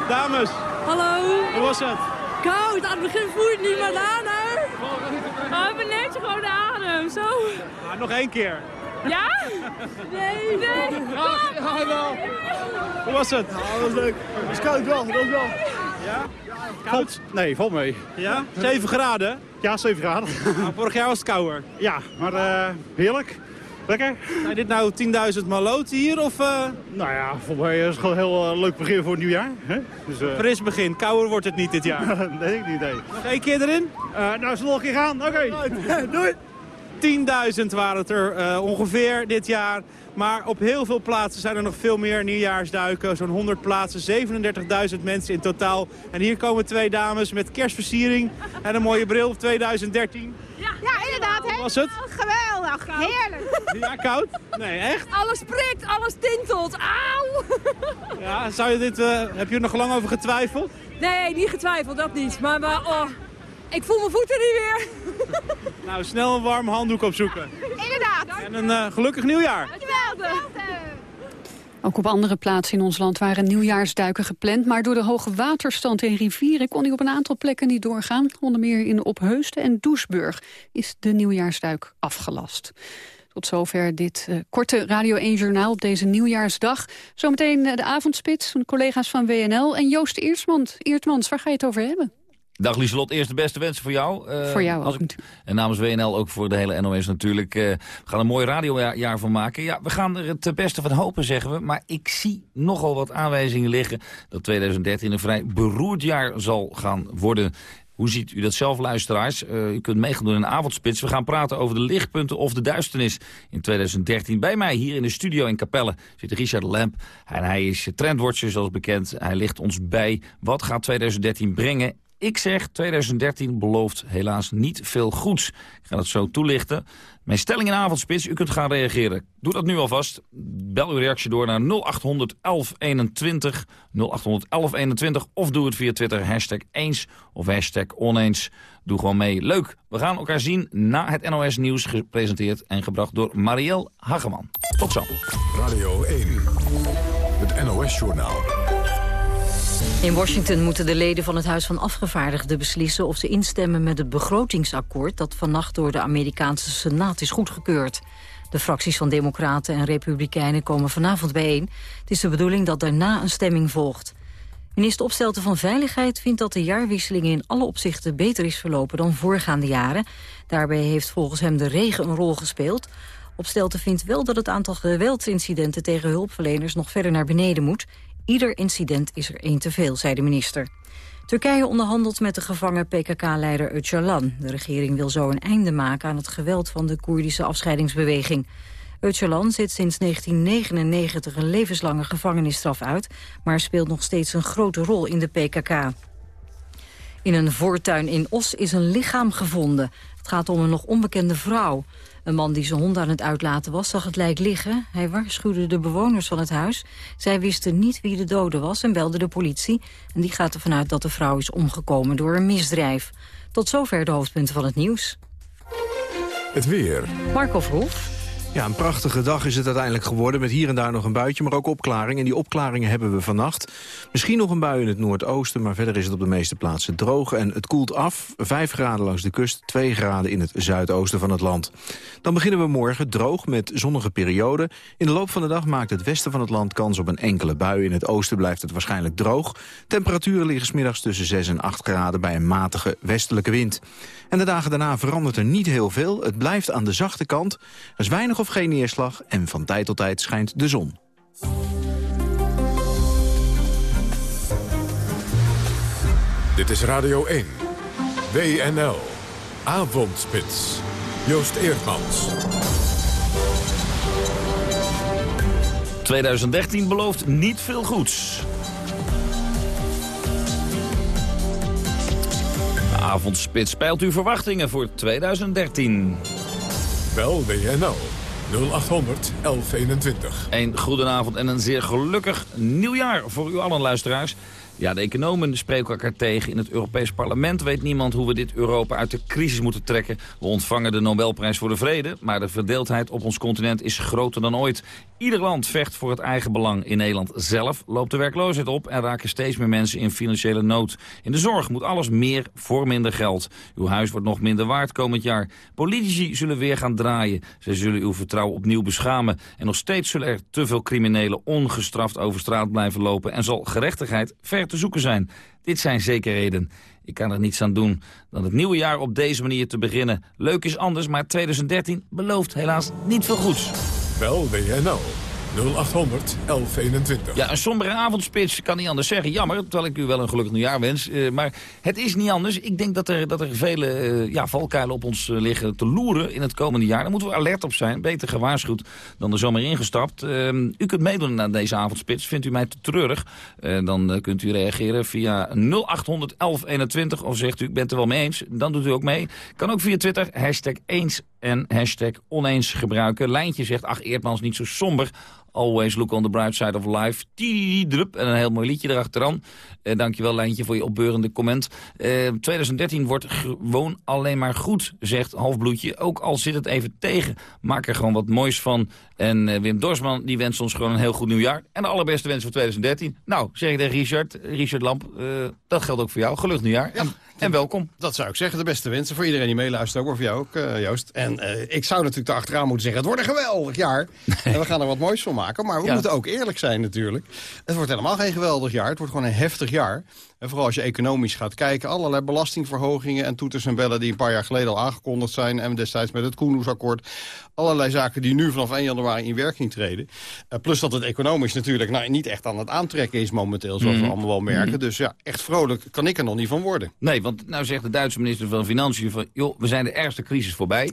Dames. Hallo. Hoe was het? Koud. Aan het begin voel je het niet, maar daarna... Oh, beneden gewoon de adem. Zo. Ah, nog één keer. Ja? Nee. Nee. Ja, wel. Hoe was het? Ja, dat was leuk. Het was koud wel, dat wel. Ja? Koud? Nee, valt mee. Ja? 7 graden? Ja, 7 graden. Nou, vorig jaar was het kouder. Ja, maar uh, heerlijk. Lekker. Zijn dit nou 10.000 maloten hier? Of, uh... Nou ja, volgens mij is het gewoon een heel uh, leuk begin voor het nieuwjaar. Hè? Dus, uh... Fris begin. Kouder wordt het niet dit jaar. nee, ik niet, nee. Nog één keer erin? nou, zullen we nog een keer gaan? Oké. Okay. Doei. 10.000 waren het er ongeveer dit jaar. Maar op heel veel plaatsen zijn er nog veel meer nieuwjaarsduiken. Zo'n 100 plaatsen, 37.000 mensen in totaal. En hier komen twee dames met kerstversiering en een mooie bril 2013. Ja, ja inderdaad. Hoe was het? Geweldig, heerlijk. Ja, koud? Nee, echt? Alles prikt, alles tintelt. Auw! Ja, zou je dit, uh, heb je er nog lang over getwijfeld? Nee, niet getwijfeld, dat niet. Maar, maar oh, ik voel mijn voeten niet meer. Nou, snel een warm handdoek opzoeken. Inderdaad. En een uh, gelukkig nieuwjaar. Geweldig. Ook op andere plaatsen in ons land waren nieuwjaarsduiken gepland... maar door de hoge waterstand in rivieren kon die op een aantal plekken niet doorgaan. Onder meer in Opheusden en Doesburg is de nieuwjaarsduik afgelast. Tot zover dit uh, korte Radio 1-journaal op deze nieuwjaarsdag. Zometeen uh, de avondspits van de collega's van WNL en Joost Eertmans. Eertmans, waar ga je het over hebben? Dag Lieselot, eerst de beste wensen voor jou. Uh, voor jou ook ik, En namens WNL ook voor de hele NOS natuurlijk. Uh, we gaan een mooi radiojaar van maken. Ja, we gaan er het beste van hopen, zeggen we. Maar ik zie nogal wat aanwijzingen liggen... dat 2013 een vrij beroerd jaar zal gaan worden. Hoe ziet u dat zelf, luisteraars? Uh, u kunt meegaan doen in een avondspits. We gaan praten over de lichtpunten of de duisternis in 2013. Bij mij hier in de studio in Capelle zit Richard Lamp. En hij is trendwatcher, zoals bekend. Hij ligt ons bij. Wat gaat 2013 brengen? Ik zeg, 2013 belooft helaas niet veel goeds. Ik ga dat zo toelichten. Mijn stelling in avondspits, u kunt gaan reageren. Doe dat nu alvast. Bel uw reactie door naar 0800 1121. 0800 1121 of doe het via Twitter hashtag eens of hashtag oneens. Doe gewoon mee. Leuk. We gaan elkaar zien na het NOS Nieuws gepresenteerd en gebracht door Marielle Hageman. Tot zo. Radio 1. Het NOS-journaal. In Washington moeten de leden van het Huis van Afgevaardigden beslissen of ze instemmen met het begrotingsakkoord dat vannacht door de Amerikaanse Senaat is goedgekeurd. De fracties van Democraten en Republikeinen komen vanavond bijeen. Het is de bedoeling dat daarna een stemming volgt. Minister Opstelten van Veiligheid vindt dat de jaarwisseling in alle opzichten beter is verlopen dan voorgaande jaren. Daarbij heeft volgens hem de regen een rol gespeeld. Opstelten vindt wel dat het aantal geweldsincidenten tegen hulpverleners nog verder naar beneden moet. Ieder incident is er één te veel, zei de minister. Turkije onderhandelt met de gevangen PKK-leider Öcalan. De regering wil zo een einde maken aan het geweld van de Koerdische afscheidingsbeweging. Öcalan zit sinds 1999 een levenslange gevangenisstraf uit... maar speelt nog steeds een grote rol in de PKK. In een voortuin in Os is een lichaam gevonden. Het gaat om een nog onbekende vrouw. Een man die zijn hond aan het uitlaten was, zag het lijk liggen. Hij waarschuwde de bewoners van het huis. Zij wisten niet wie de dode was en belde de politie. En die gaat ervan uit dat de vrouw is omgekomen door een misdrijf. Tot zover de hoofdpunten van het nieuws. Het weer. Marco Verhoef. Ja, een prachtige dag is het uiteindelijk geworden... met hier en daar nog een buitje, maar ook opklaring. En die opklaringen hebben we vannacht. Misschien nog een bui in het noordoosten... maar verder is het op de meeste plaatsen droog. En het koelt af, 5 graden langs de kust... 2 graden in het zuidoosten van het land. Dan beginnen we morgen droog met zonnige perioden. In de loop van de dag maakt het westen van het land kans op een enkele bui. In het oosten blijft het waarschijnlijk droog. Temperaturen liggen smiddags tussen 6 en 8 graden... bij een matige westelijke wind. En de dagen daarna verandert er niet heel veel. Het blijft aan de zachte kant. Er is weinig of geen neerslag en van tijd tot tijd schijnt de zon. Dit is Radio 1. WNL. Avondspits. Joost Eerdmans. 2013 belooft niet veel goeds. De avondspits peilt uw verwachtingen voor 2013. Bel WNL 0800 1121. Een goedenavond en een zeer gelukkig nieuwjaar voor u allen luisteraars. Ja, de economen spreken elkaar tegen. In het Europees Parlement weet niemand hoe we dit Europa uit de crisis moeten trekken. We ontvangen de Nobelprijs voor de Vrede, maar de verdeeldheid op ons continent is groter dan ooit. Ieder land vecht voor het eigen belang. In Nederland zelf loopt de werkloosheid op en raken steeds meer mensen in financiële nood. In de zorg moet alles meer voor minder geld. Uw huis wordt nog minder waard komend jaar. Politici zullen weer gaan draaien. Ze zullen uw vertrouwen opnieuw beschamen. En nog steeds zullen er te veel criminelen ongestraft over straat blijven lopen... en zal gerechtigheid ver te zoeken zijn. Dit zijn zekerheden. Ik kan er niets aan doen dan het nieuwe jaar op deze manier te beginnen. Leuk is anders, maar 2013 belooft helaas niet veel goeds. Bel WNL 0800 1121. Ja, een sombere avondspits kan niet anders zeggen. Jammer, terwijl ik u wel een gelukkig nieuwjaar wens. Uh, maar het is niet anders. Ik denk dat er, dat er vele uh, ja, valkuilen op ons uh, liggen te loeren in het komende jaar. Daar moeten we alert op zijn. Beter gewaarschuwd dan er zomaar ingestapt. Ehm, u kunt meedoen aan deze avondspits. Vindt u mij te treurig? dan kunt u reageren via 0800 1121. Of zegt u, ik ben het er wel mee eens. Dan doet u ook mee. Kan ook via Twitter. Hashtag eens en hashtag oneens gebruiken. Lijntje zegt, ach Eerdmans niet zo somber. Always look on the bright side of life. Drup. En een heel mooi liedje erachteraan. Eh, dankjewel Lijntje voor je opbeurende comment. Eh, 2013 wordt gewoon alleen maar goed, zegt Halfbloedje. Ook al zit het even tegen, maak er gewoon wat moois van. En uh, Wim Dorsman die wenst ons gewoon een heel goed nieuwjaar. En de allerbeste wens voor 2013. Nou, zeg ik tegen Richard, Richard Lamp, uh, dat geldt ook voor jou. Gelukkig nieuwjaar. Ja. En, en welkom. Dat zou ik zeggen. De beste wensen voor iedereen die meeluistert. Ook voor jou ook, uh, Joost. En ik zou natuurlijk achteraan moeten zeggen... het wordt een geweldig jaar. en we gaan er wat moois van maken. Maar we ja. moeten ook eerlijk zijn natuurlijk. Het wordt helemaal geen geweldig jaar. Het wordt gewoon een heftig jaar. En vooral als je economisch gaat kijken. Allerlei belastingverhogingen en toeters en bellen... die een paar jaar geleden al aangekondigd zijn. En destijds met het Koenhoesakkoord. Allerlei zaken die nu vanaf 1 januari in werking treden. Uh, plus dat het economisch natuurlijk nou, niet echt aan het aantrekken is momenteel. Zoals mm. we allemaal wel merken. Mm. Dus ja, echt vrolijk kan ik er nog niet van worden. Nee, want nou zegt de Duitse minister van Financiën... van joh, we zijn de ergste crisis voorbij...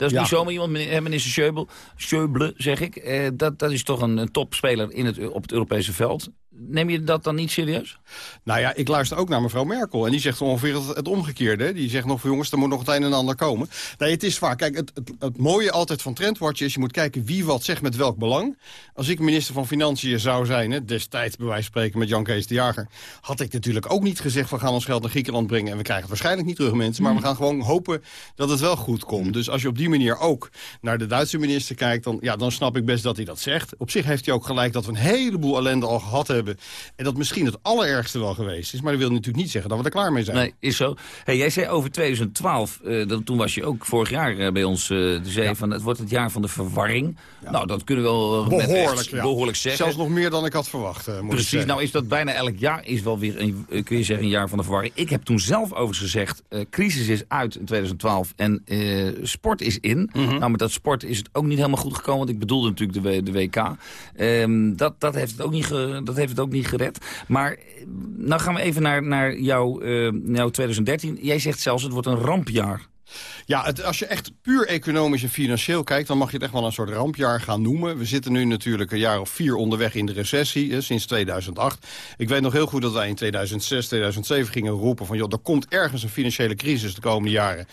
Dat is ja. niet zomaar iemand, minister Schäuble, Schäuble zeg ik. Eh, dat, dat is toch een, een topspeler in het, op het Europese veld. Neem je dat dan niet serieus? Nou ja, ik luister ook naar mevrouw Merkel. En die zegt ongeveer het, het omgekeerde. Die zegt nog, jongens, er moet nog het een en ander komen. Nee, het is waar. Kijk, het, het, het mooie altijd van Trendwatch is... je moet kijken wie wat zegt met welk belang. Als ik minister van Financiën zou zijn... Hè, destijds bij wijze van spreken met Jan Kees de Jager... had ik natuurlijk ook niet gezegd... we gaan ons geld naar Griekenland brengen... en we krijgen het waarschijnlijk niet terug, mensen. Maar we gaan gewoon hopen dat het wel goed komt. Dus als je op die manier ook naar de Duitse minister kijkt... dan, ja, dan snap ik best dat hij dat zegt. Op zich heeft hij ook gelijk dat we een heleboel ellende al gehad hebben... en dat misschien het allerergste wel geweest is. Maar dat wil natuurlijk niet zeggen dat we er klaar mee zijn. Nee, is zo. Hey, jij zei over 2012, uh, dat, toen was je ook vorig jaar uh, bij ons, uh, zei ja. van het wordt het jaar van de verwarring. Ja. Nou, dat kunnen we wel behoorlijk, ja. behoorlijk zeggen. Zelfs nog meer dan ik had verwacht. Precies, nou is dat bijna elk jaar is wel weer, een, kun je zeggen, een jaar van de verwarring. Ik heb toen zelf overigens gezegd, crisis is uit in 2012 en sport is in. Mm -hmm. Nou, met dat sport is het ook niet helemaal goed gekomen, want ik bedoelde natuurlijk de, de WK. Um, dat, dat, heeft het ook niet ge, dat heeft het ook niet gered. Maar nou gaan we even naar, naar jouw, uh, jouw 2013. Jij zegt zelfs het wordt een rampjaar. Ja, het, als je echt puur economisch en financieel kijkt... dan mag je het echt wel een soort rampjaar gaan noemen. We zitten nu natuurlijk een jaar of vier onderweg in de recessie, hè, sinds 2008. Ik weet nog heel goed dat wij in 2006, 2007 gingen roepen van... joh, er komt ergens een financiële crisis de komende jaren.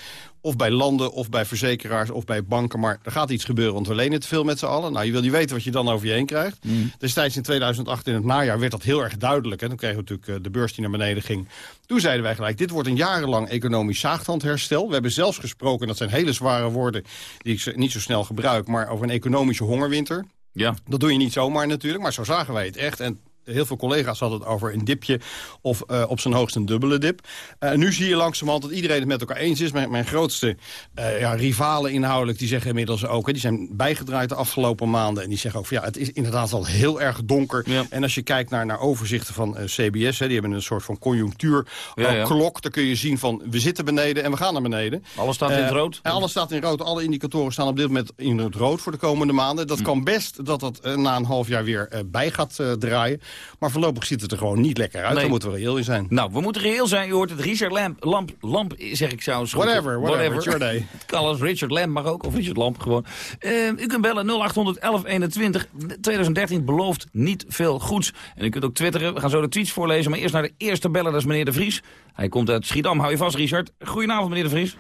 Of bij landen, of bij verzekeraars, of bij banken. Maar er gaat iets gebeuren, want we lenen te veel met z'n allen. Nou, je wil niet weten wat je dan over je heen krijgt. Mm. Destijds in 2008 in het najaar werd dat heel erg duidelijk. Hè. Dan kregen we natuurlijk de beurs die naar beneden ging. Toen zeiden wij gelijk, dit wordt een jarenlang economisch zaagtandherstel. We hebben zelfs gesproken, dat zijn hele zware woorden... die ik niet zo snel gebruik, maar over een economische hongerwinter. Ja. Dat doe je niet zomaar natuurlijk, maar zo zagen wij het echt. En heel veel collega's hadden het over een dipje of uh, op zijn hoogst een dubbele dip. Uh, nu zie je langzamerhand dat iedereen het met elkaar eens is. Mijn, mijn grootste uh, ja, rivalen inhoudelijk, die zeggen inmiddels ook... Hè, die zijn bijgedraaid de afgelopen maanden. En die zeggen ook van ja, het is inderdaad al heel erg donker. Ja. En als je kijkt naar, naar overzichten van CBS... Hè, die hebben een soort van conjunctuurklok. Ja, ja. Dan kun je zien van we zitten beneden en we gaan naar beneden. Alles staat in het rood? En alles staat in rood. Alle indicatoren staan op dit moment in het rood voor de komende maanden. Dat hm. kan best dat dat na een half jaar weer bij gaat draaien. Maar voorlopig ziet het er gewoon niet lekker uit. Nee. Daar moeten we reëel in zijn. Nou, we moeten reëel zijn. U hoort het Richard Lamp. Lamp, Lamp zeg ik zo. Whatever, whatever, whatever. Het kan als Richard Lamp mag ook. Of Richard Lamp gewoon. Uh, u kunt bellen 0800 1121. 2013 belooft niet veel goeds. En u kunt ook twitteren. We gaan zo de tweets voorlezen. Maar eerst naar de eerste beller. Dat is meneer De Vries. Hij komt uit Schiedam. Hou je vast, Richard. Goedenavond, meneer De Vries.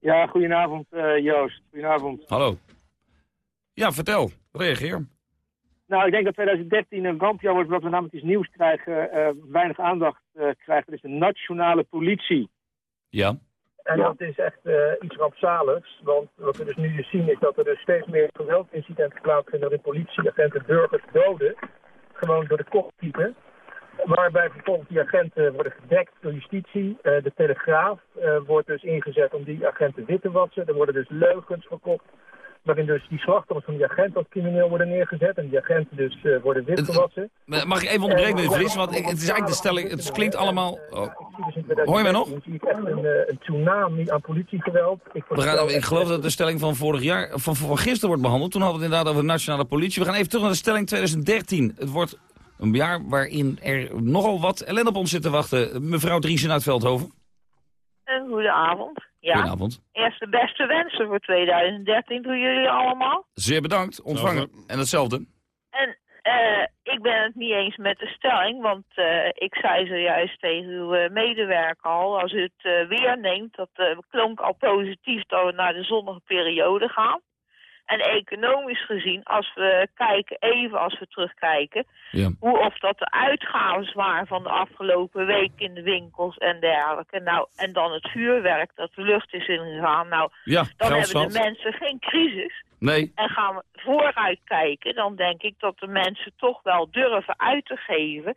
Ja, goedenavond, uh, Joost. Goedenavond. Hallo. Ja, vertel. Reageer. Nou, ik denk dat 2013 een rampjaar wordt, omdat we namelijk iets nieuws krijgen, uh, weinig aandacht uh, krijgen. Dat is de nationale politie. Ja. En dat is echt uh, iets rampzaligs, want wat we dus nu zien is dat er dus steeds meer geweldincidenten plaatsvinden waarin politieagenten burgers doden, gewoon door de kop. Waarbij vervolgens die agenten worden gedekt door justitie. de Telegraaf wordt dus ingezet om die agenten wit te wassen. Er worden dus leugens verkocht waarin dus die slachtoffers van die agent als crimineel worden neergezet en die agenten dus uh, worden witgewassen. Mag ik even onderbreken, meneer Vries? Want ik, het is eigenlijk de stelling, het klinkt allemaal... Oh. Hoor je mij nog? Zie ik echt een, een tsunami aan politiegeweld. Ik, we gaan, ik geloof dat de stelling van vorig jaar, van, van gisteren wordt behandeld. Toen hadden we het inderdaad over de nationale politie. We gaan even terug naar de stelling 2013. Het wordt een jaar waarin er nogal wat ellende op ons zit te wachten. Mevrouw Driesen uit Veldhoven. Een goede avond. Ja. Goedenavond. Eerst de beste wensen voor 2013 voor jullie allemaal. Zeer bedankt. Ontvangen. En hetzelfde. En uh, ik ben het niet eens met de stelling, want uh, ik zei zojuist tegen uw uh, medewerker al, als u het weer neemt, dat klonk al positief dat we naar de zonnige periode gaan. En economisch gezien, als we kijken, even als we terugkijken, ja. hoe of dat de uitgaven waren van de afgelopen week in de winkels en dergelijke. Nou, en dan het vuurwerk dat de lucht is ingegaan. Nou, ja, dan hebben de mensen geen crisis. Nee. En gaan we vooruit kijken, dan denk ik dat de mensen toch wel durven uit te geven.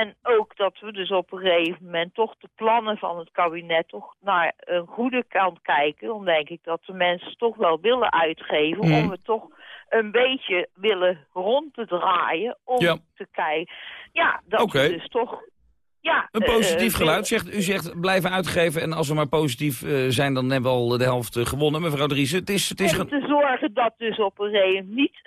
En ook dat we dus op een gegeven moment toch de plannen van het kabinet toch naar een goede kant kijken. Dan denk ik dat de mensen toch wel willen uitgeven om het toch een beetje willen rond te draaien. Om Ja. te kijken. Ja, dat Oké. we dus toch... Ja, Een eh, positief eh, geluid. Zegt, u zegt blijven uitgeven en als we maar positief eh, zijn, dan hebben we al de helft gewonnen. Mevrouw Driessen, het is... Het is En te zorgen dat dus op een moment niet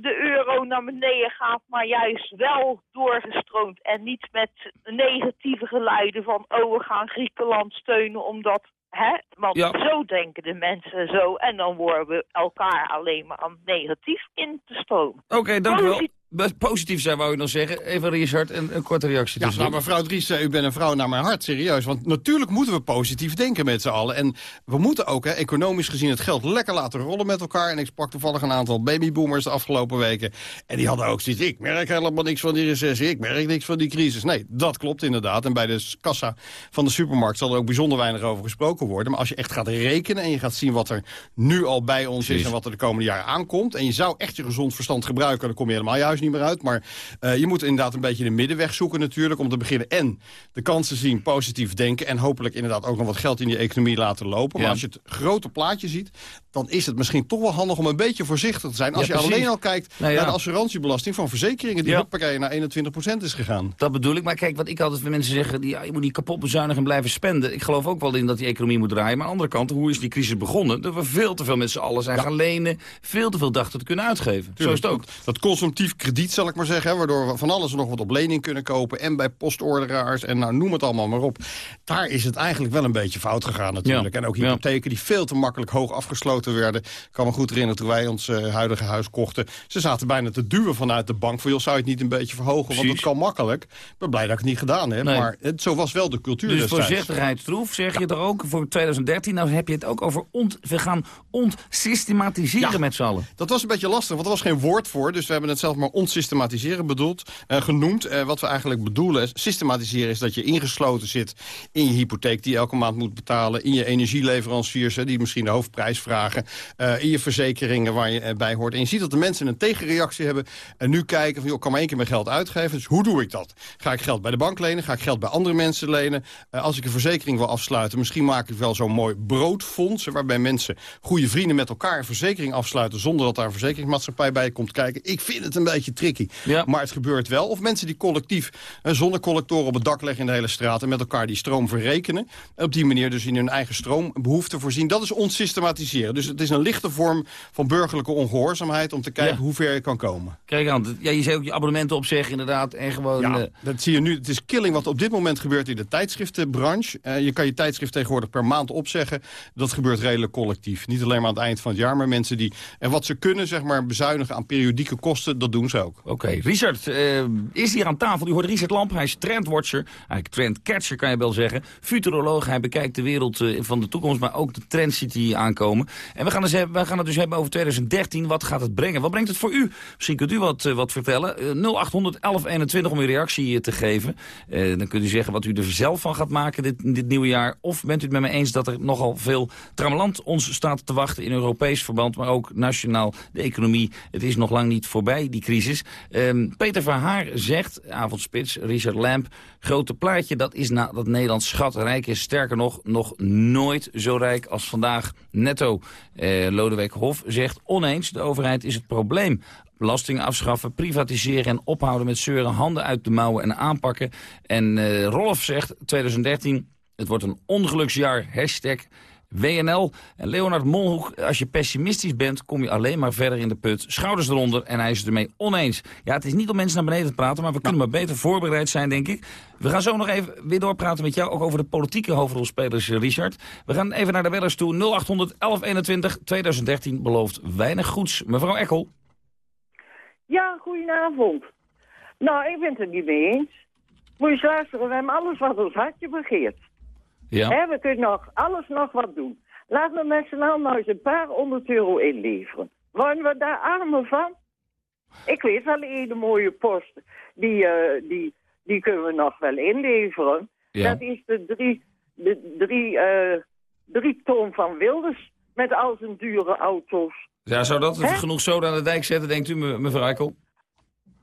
de euro naar beneden gaat, maar juist wel doorgestroomd. En niet met negatieve geluiden van, oh, we gaan Griekenland steunen omdat... Hè? Want Ja. zo denken de mensen zo. En dan worden we elkaar alleen maar aan negatief in te stromen. Oké, dank u wel. Posi- positief zijn, wou je nog zeggen. Even Richard, een, een korte reactie. Ja, nou, mevrouw Dries, u bent een vrouw naar mijn hart, serieus. Want natuurlijk moeten we positief denken met z'n allen. En we moeten ook, hè, economisch gezien, het geld lekker laten rollen met elkaar. En ik sprak toevallig een aantal babyboomers de afgelopen weken. En die hadden ook zoiets, ik merk helemaal niks van die recessie. Ik merk niks van die crisis. Nee, dat klopt inderdaad. En bij de kassa van de supermarkt zal er ook bijzonder weinig over gesproken worden. Maar als je echt gaat rekenen en je gaat zien wat er nu al bij ons is... en wat er de komende jaren aankomt... en je zou echt je gezond verstand gebruiken... dan kom je helemaal juist niet meer uit. Maar uh, je moet inderdaad een beetje de middenweg zoeken natuurlijk... om te beginnen en de kansen zien, positief denken... en hopelijk inderdaad ook nog wat geld in die economie laten lopen. Maar als je het grote plaatje ziet... dan is het misschien toch wel handig om een beetje voorzichtig te zijn. Als je alleen al kijkt nou naar de assurantiebelasting van verzekeringen... die ja. naar 21% is gegaan. Dat bedoel ik. Maar kijk, wat ik altijd van mensen zeggen... Die, ja, je moet niet kapot bezuinigen en blijven spenden. Ik geloof ook wel in dat die economie moet draaien. Maar aan de andere kant, hoe is die crisis begonnen? Dat we veel te veel met z'n allen zijn gaan lenen. Veel te veel dachten te kunnen uitgeven. Zo is het ook. Dat consumptief krediet, zal ik maar zeggen. waardoor we van alles nog wat op lening kunnen kopen. En bij postorderaars en nou, noem het allemaal maar op. Daar is het eigenlijk wel een beetje fout gegaan natuurlijk. En ook hypotheken die veel te makkelijk hoog afgesloten werden. Ik kan me goed herinneren toen wij ons uh, huidige huis kochten. Ze zaten bijna te duwen vanuit de bank. Voor joh, zou je het niet een beetje verhogen? Want het kan makkelijk. Ik ben blij dat ik het niet gedaan heb. Maar het, zo was wel de cultuur Dus destijds. voorzichtigheid troef, zeg je er ook voor 2013. Nou heb je het ook over ont, we gaan ontsystematiseren met z'n allen. Dat was een beetje lastig, want er was geen woord voor. Dus we hebben het zelf maar ontsystematiseren bedoeld, uh, genoemd. Uh, wat we eigenlijk bedoelen, systematiseren is dat je ingesloten zit in je hypotheek... die je elke maand moet betalen, in je energieleveranciers... die misschien de hoofdprijs vragen, uh, in je verzekeringen waar je bij hoort. En je ziet dat de mensen een tegenreactie hebben... en nu kijken van, joh, ik kan maar één keer mijn geld uitgeven. Dus hoe doe ik dat? Ga ik geld bij de bank lenen? Ga ik geld bij andere mensen lenen? als ik een verzekering wil afsluiten, misschien maak ik wel zo'n mooi broodfonds... waarbij mensen, goede vrienden met elkaar een verzekering afsluiten... zonder dat daar een verzekeringsmaatschappij bij komt kijken. Ik vind het een beetje tricky. Ja. Maar het gebeurt wel. Of mensen die collectief een zonnecollectoren op het dak leggen in de hele straat... en met elkaar die stroom verrekenen. En op die manier dus in hun eigen stroombehoefte voorzien. Dat is ontsystematiseren. Dus het is een lichte vorm van burgerlijke ongehoorzaamheid... om te kijken hoe ver je kan komen. Kijk aan, ja, je zei ook je abonnementen opzeggen inderdaad. En gewoon, ja, dat zie je nu. Het is killing wat op dit moment gebeurt in de tijdschriftenbranche. Uh, je kan je tijdschrift tegenwoordig per maand opzeggen. Dat gebeurt redelijk collectief. Niet alleen maar aan het eind van het jaar, maar mensen die... en wat ze kunnen, zeg maar, bezuinigen aan periodieke kosten, dat doen ze ook. Oké, Richard uh, is hier aan tafel. U hoort Richard Lamp, hij is trendwatcher, eigenlijk trendcatcher kan je wel zeggen. Futuroloog, hij bekijkt de wereld van de toekomst, maar ook de trends ziet hij aankomen. En we gaan, dus we gaan het dus hebben over 2013. Wat gaat het brengen? Wat brengt het voor u? Misschien kunt u wat, wat vertellen. 0800 1121 om uw reactie te geven. dan kunt u zeggen wat u er zelf van gaat maken dit, dit nieuwe jaar. Of bent u het met me eens dat er nogal veel trammeland ons staat te wachten in Europees verband, maar ook nationaal de economie. Het is nog lang niet voorbij, die crisis. Um, Peter van Haar zegt, avondspits, Richard Lamp... grote plaatje, dat is na dat Nederland schatrijk is. Sterker nog, nog nooit zo rijk als vandaag netto. Uh, Lodewijk Hof zegt oneens, de overheid is het probleem. Belastingen afschaffen, privatiseren en ophouden met zeuren... handen uit de mouwen en aanpakken. En uh, Rolf zegt, 2013, het wordt een ongeluksjaar, hashtag WNL. En Leonard Molhoek, als je pessimistisch bent, kom je alleen maar verder in de put. Schouders eronder en hij is het ermee oneens. Ja, het is niet om mensen naar beneden te praten, maar we kunnen maar beter voorbereid zijn, denk ik. We gaan zo nog even weer doorpraten met jou, ook over de politieke hoofdrolspelers, Richard. We gaan even naar de wellers toe. 0800 1121 2013 belooft weinig goeds. Mevrouw Ekkel. Ja, goedenavond. Nou, ik ben het er niet mee eens. Moet je eens we hebben alles wat ons hartje begeert. Ja. we kunnen nog alles nog wat doen. Laat me met z'n allen nou eens een paar honderd euro inleveren. Worden we daar armer van? Ik weet wel een mooie post. Die, uh, die, die kunnen we nog wel inleveren. Ja. Dat is de drie, de drie, uh, drie ton van Wilders met al zijn dure auto's. Ja, zou dat genoeg zoden aan de dijk zetten, denkt u, mevrouw Eikel?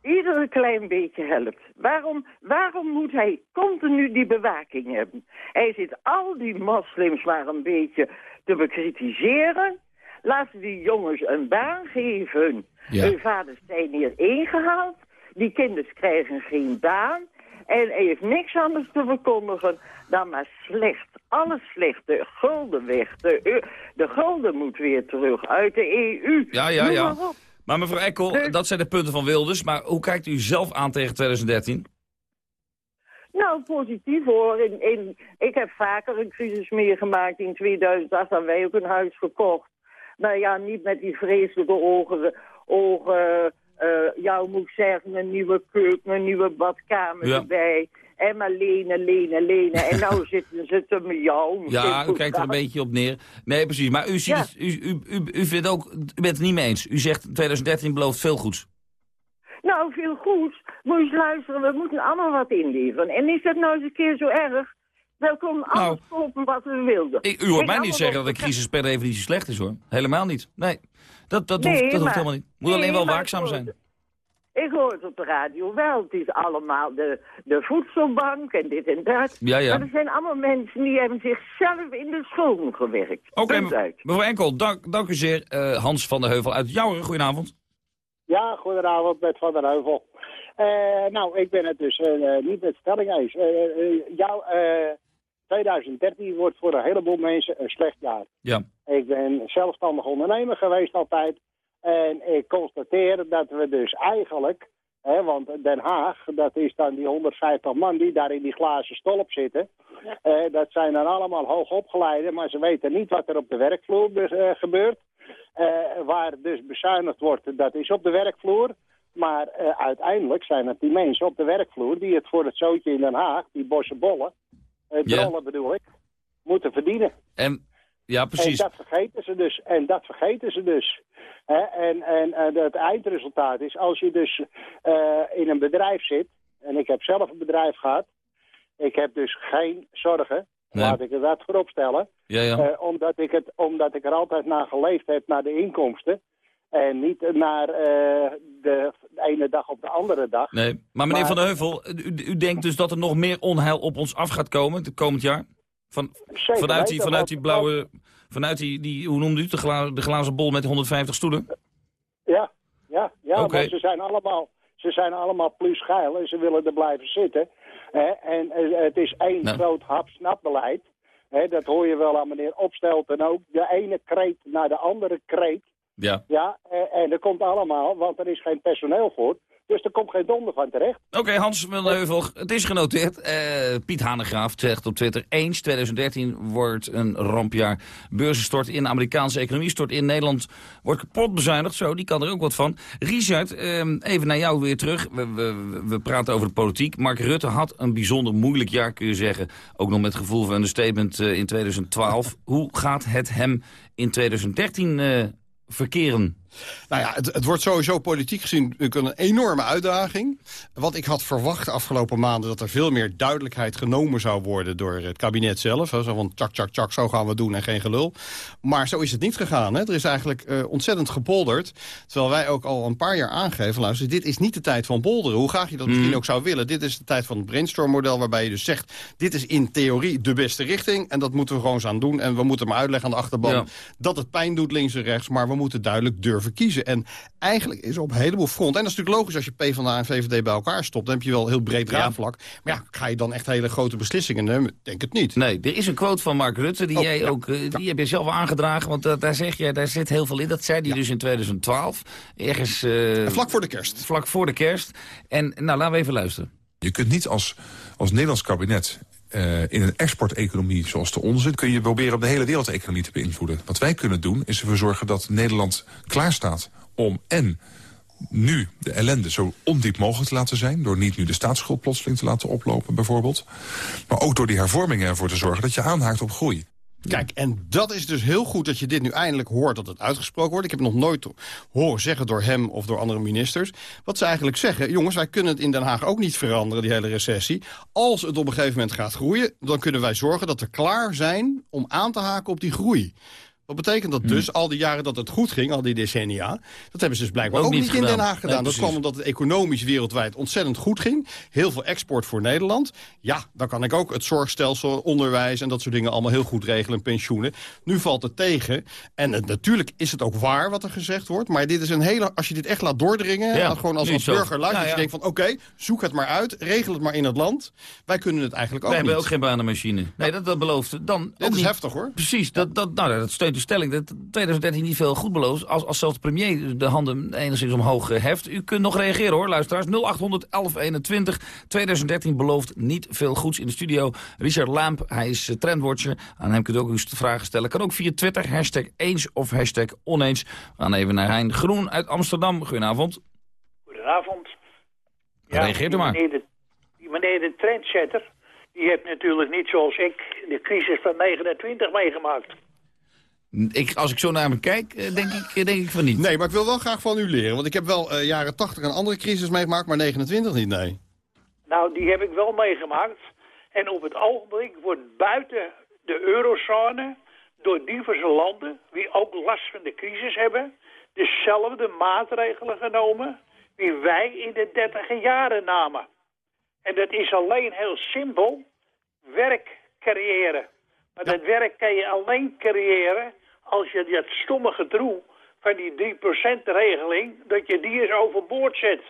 Iedere klein beetje helpt. Waarom, waarom moet hij continu die bewaking hebben? Hij zit al die moslims maar een beetje te bekritiseren. Laat die jongens een baan geven. Ja. Hun vaders zijn hier ingehaald. Die kinderen krijgen geen baan. En hij heeft niks anders te verkondigen dan maar slecht. Alles slecht. De gulden weg. De, de gulden moet weer terug uit de EU. Ja, ja, ja. Maar, maar mevrouw Ekkel, de... dat zijn de punten van Wilders. Maar hoe kijkt u zelf aan tegen 2013? Nou, positief hoor. In, in, ik heb vaker een crisis meegemaakt. In 2008 hebben wij ook een huis gekocht. Nou ja, niet met die vreselijke ogen, ogen eh jou moet zeggen, een nieuwe keuken, een nieuwe badkamer Ja. erbij. En maar lenen, lenen, lenen. En nou zitten ze te jou. Ja, u kijkt er een beetje op neer. Nee, precies. Maar u, ziet Ja. het, u, u, u, u, vindt ook, u bent het niet mee eens. U zegt 2013 belooft veel goeds. Nou, veel goed. Moet je eens luisteren, we moeten allemaal wat inleveren. En is dat nou eens een keer zo erg? We konden alles kopen wat we wilden. Ik, u hoort mij niet zeggen dat de crisis per definitie slecht is, hoor. Helemaal niet. Nee, dat, dat, Nee, hoeft, dat hoeft helemaal niet. Moet alleen wel waakzaam zijn. Ik hoor het op de radio wel. Het is allemaal de, de voedselbank en dit en dat. Ja, ja. Maar er zijn allemaal mensen die hebben zichzelf in de scholen gewerkt. Oké, uit. mevrouw Enkel, dank, dank u zeer. Eh, Hans van der Heuvel uit Jouwen, goedenavond. Ja, goedenavond met Van der Heuvel. Eh, nou, ik ben het dus eh, niet met stelling eens. Jouw, eh, 2013 wordt voor een heleboel mensen een slecht jaar. Ja. Ik ben zelfstandig ondernemer geweest altijd. En ik constateer dat we dus eigenlijk... Hè, want Den Haag, dat is dan die 150 man die daar in die glazen stolp zitten. Eh, dat zijn dan allemaal hoogopgeleiden, maar ze weten niet wat er op de werkvloer eh, gebeurt. Eh, waar dus bezuinigd wordt, dat is op de werkvloer. Maar eh, uiteindelijk zijn het die mensen op de werkvloer die het voor het zootje in Den Haag, die bossenbollen, uh, Ja. drollen bedoel ik, moeten verdienen. En, ja, precies. En dat vergeten ze dus. En dat vergeten ze dus. En en eh, het eindresultaat is, als je dus eh, in een bedrijf zit, en ik heb zelf een bedrijf gehad, ik heb dus geen zorgen, Nee. laat ik er dat voorop stellen. Ja, ja. Eh, omdat, ik het, omdat ik er altijd naar geleefd heb, naar de inkomsten. En niet naar eh, de, de ene dag op de andere dag. Nee, maar meneer Maar- Van der Heuvel, u, u denkt dus dat er nog meer onheil op ons af gaat komen het komend jaar? Van, Zeker vanuit, die, vanuit die blauwe, vanuit die, die hoe noemde u het, de, gla, de glazen bol met 150 stoelen? Ja, ja, ja maar ze zijn allemaal, ze zijn allemaal plus geil en ze willen er blijven zitten. En eh, het is één Nou. groot hap-snap-beleid. Dat hoor je wel aan meneer Opstelten ook. De ene kreet naar de andere kreet. Ja. Ja, eh, en dat komt allemaal, want er is geen personeel voor. Dus er komt geen donder van terecht. Oké, Hans van der Heuvel, het is genoteerd. Eh, Piet Hanegraaf zegt op Twitter... eens 2013 wordt een rampjaar. Beurzen stort in, Amerikaanse economie stort in. Nederland wordt kapot bezuinigd, zo, die kan er ook wat van. Richard, eh, even naar jou weer terug. We, we, we praten over de politiek. Mark Rutte had een bijzonder moeilijk jaar, kun je zeggen. Ook nog met het gevoel van understatement eh, in 2012. Hoe gaat het hem in 2013 eh, verkeren? Nou ja, het, het wordt sowieso politiek gezien een enorme uitdaging. Wat ik had verwacht de afgelopen maanden... dat er veel meer duidelijkheid genomen zou worden door het kabinet zelf. Hè. Zo van tjak, tjak, tjak, zo gaan we doen en geen gelul. Maar zo is het niet gegaan. Hè. Er is eigenlijk eh, ontzettend gepolderd. Terwijl wij ook al een paar jaar aangeven... luister, dit is niet de tijd van polderen. Hoe graag je dat misschien ook zou willen. Dit is de tijd van het brainstorm-model... waarbij je dus zegt, dit is in theorie de beste richting... en dat moeten we gewoon eens aan doen. En we moeten maar uitleggen aan de achterban... Ja. dat het pijn doet links en rechts... maar we moeten duidelijk durven kiezen. En eigenlijk is op een heleboel fronten... en dat is natuurlijk logisch als je PvdA en VVD bij elkaar stopt... dan heb je wel een heel breed raadvlak. Maar ja, ga je dan echt hele grote beslissingen nemen? Denk het niet. Nee, er is een quote van Mark Rutte, die Oh, jij ja. ook, eh, die heb je zelf aangedragen, want eh, daar zeg je, daar zit heel veel in. Dat zei hij dus in 2012, ergens... eh, Vlak voor de kerst. Vlak voor de kerst. En nou, laten we even luisteren. Je kunt niet als, als Nederlands kabinet eh, in een exporteconomie zoals de onze... kun je proberen om de hele wereldeconomie te beïnvloeden. Wat wij kunnen doen is ervoor zorgen dat Nederland klaarstaat om en nu de ellende zo ondiep mogelijk te laten zijn... door niet nu de staatsschuld plotseling te laten oplopen bijvoorbeeld... maar ook door die hervormingen ervoor te zorgen dat je aanhaakt op groei. Kijk, en dat is dus heel goed dat je dit nu eindelijk hoort dat het uitgesproken wordt. Ik heb het nog nooit horen zeggen door hem of door andere ministers. Wat ze eigenlijk zeggen, jongens, wij kunnen het in Den Haag ook niet veranderen, die hele recessie. Als het op een gegeven moment gaat groeien, dan kunnen wij zorgen dat we klaar zijn om aan te haken op die groei. Wat betekent dat dus, al die jaren dat het goed ging, al die decennia... dat hebben ze dus blijkbaar Ook ook, niet in. Den Haag gedaan. Nee, dat kwam omdat het economisch wereldwijd ontzettend goed ging. Heel veel export voor Nederland. Ja, dan kan ik ook het zorgstelsel, onderwijs en dat soort dingen allemaal heel goed regelen, pensioenen. Nu valt het tegen. En het- natuurlijk is het ook waar wat er gezegd wordt. Maar dit is een hele, als je dit echt laat doordringen, Ja, gewoon als, zo. burger luistert, ja. je denkt van oké, zoek het maar uit, regel het maar in het land. Wij kunnen het eigenlijk ook Wij niet. hebben ook geen banenmachine. Nee, dat, dat belooft dan Dit is niet. heftig hoor. Precies, dat, dat, nou, dat steunt de stelling dat 2013 niet veel goed belooft. Als, als zelfs de premier de handen enigszins omhoog eh, heft. U kunt nog reageren hoor, luisteraars. 0800 1121. 2013 belooft niet veel goeds in de studio. Richard Lamp, hij is eh, trendwatcher. Aan hem kunt u ook uw vragen stellen. Kan ook via Twitter, hashtag eens of hashtag oneens. We gaan even naar Hein Groen uit Amsterdam. Goedenavond. goedenavond. Reageer er maar. Meneer, de, die meneer de trendsetter, die heeft natuurlijk niet zoals ik de crisis van 29 meegemaakt. Ik, als ik zo naar hem kijk, eh, denk ik, eh, denk ik van niet. Nee, maar ik wil wel graag van u leren. Want ik heb wel eh, jaren 80 een andere crisis meegemaakt, maar 29 niet, nee. Nou, die heb ik wel meegemaakt. En op het ogenblik wordt buiten de eurozone door diverse landen, die ook last van de crisis hebben, dezelfde maatregelen genomen die wij in de dertiger jaren namen. En dat is alleen heel simpel, werk creëren. Maar dat werk kan je alleen creëren als je dat stomme gedoe van die 3%-regeling, dat je die eens overboord zet.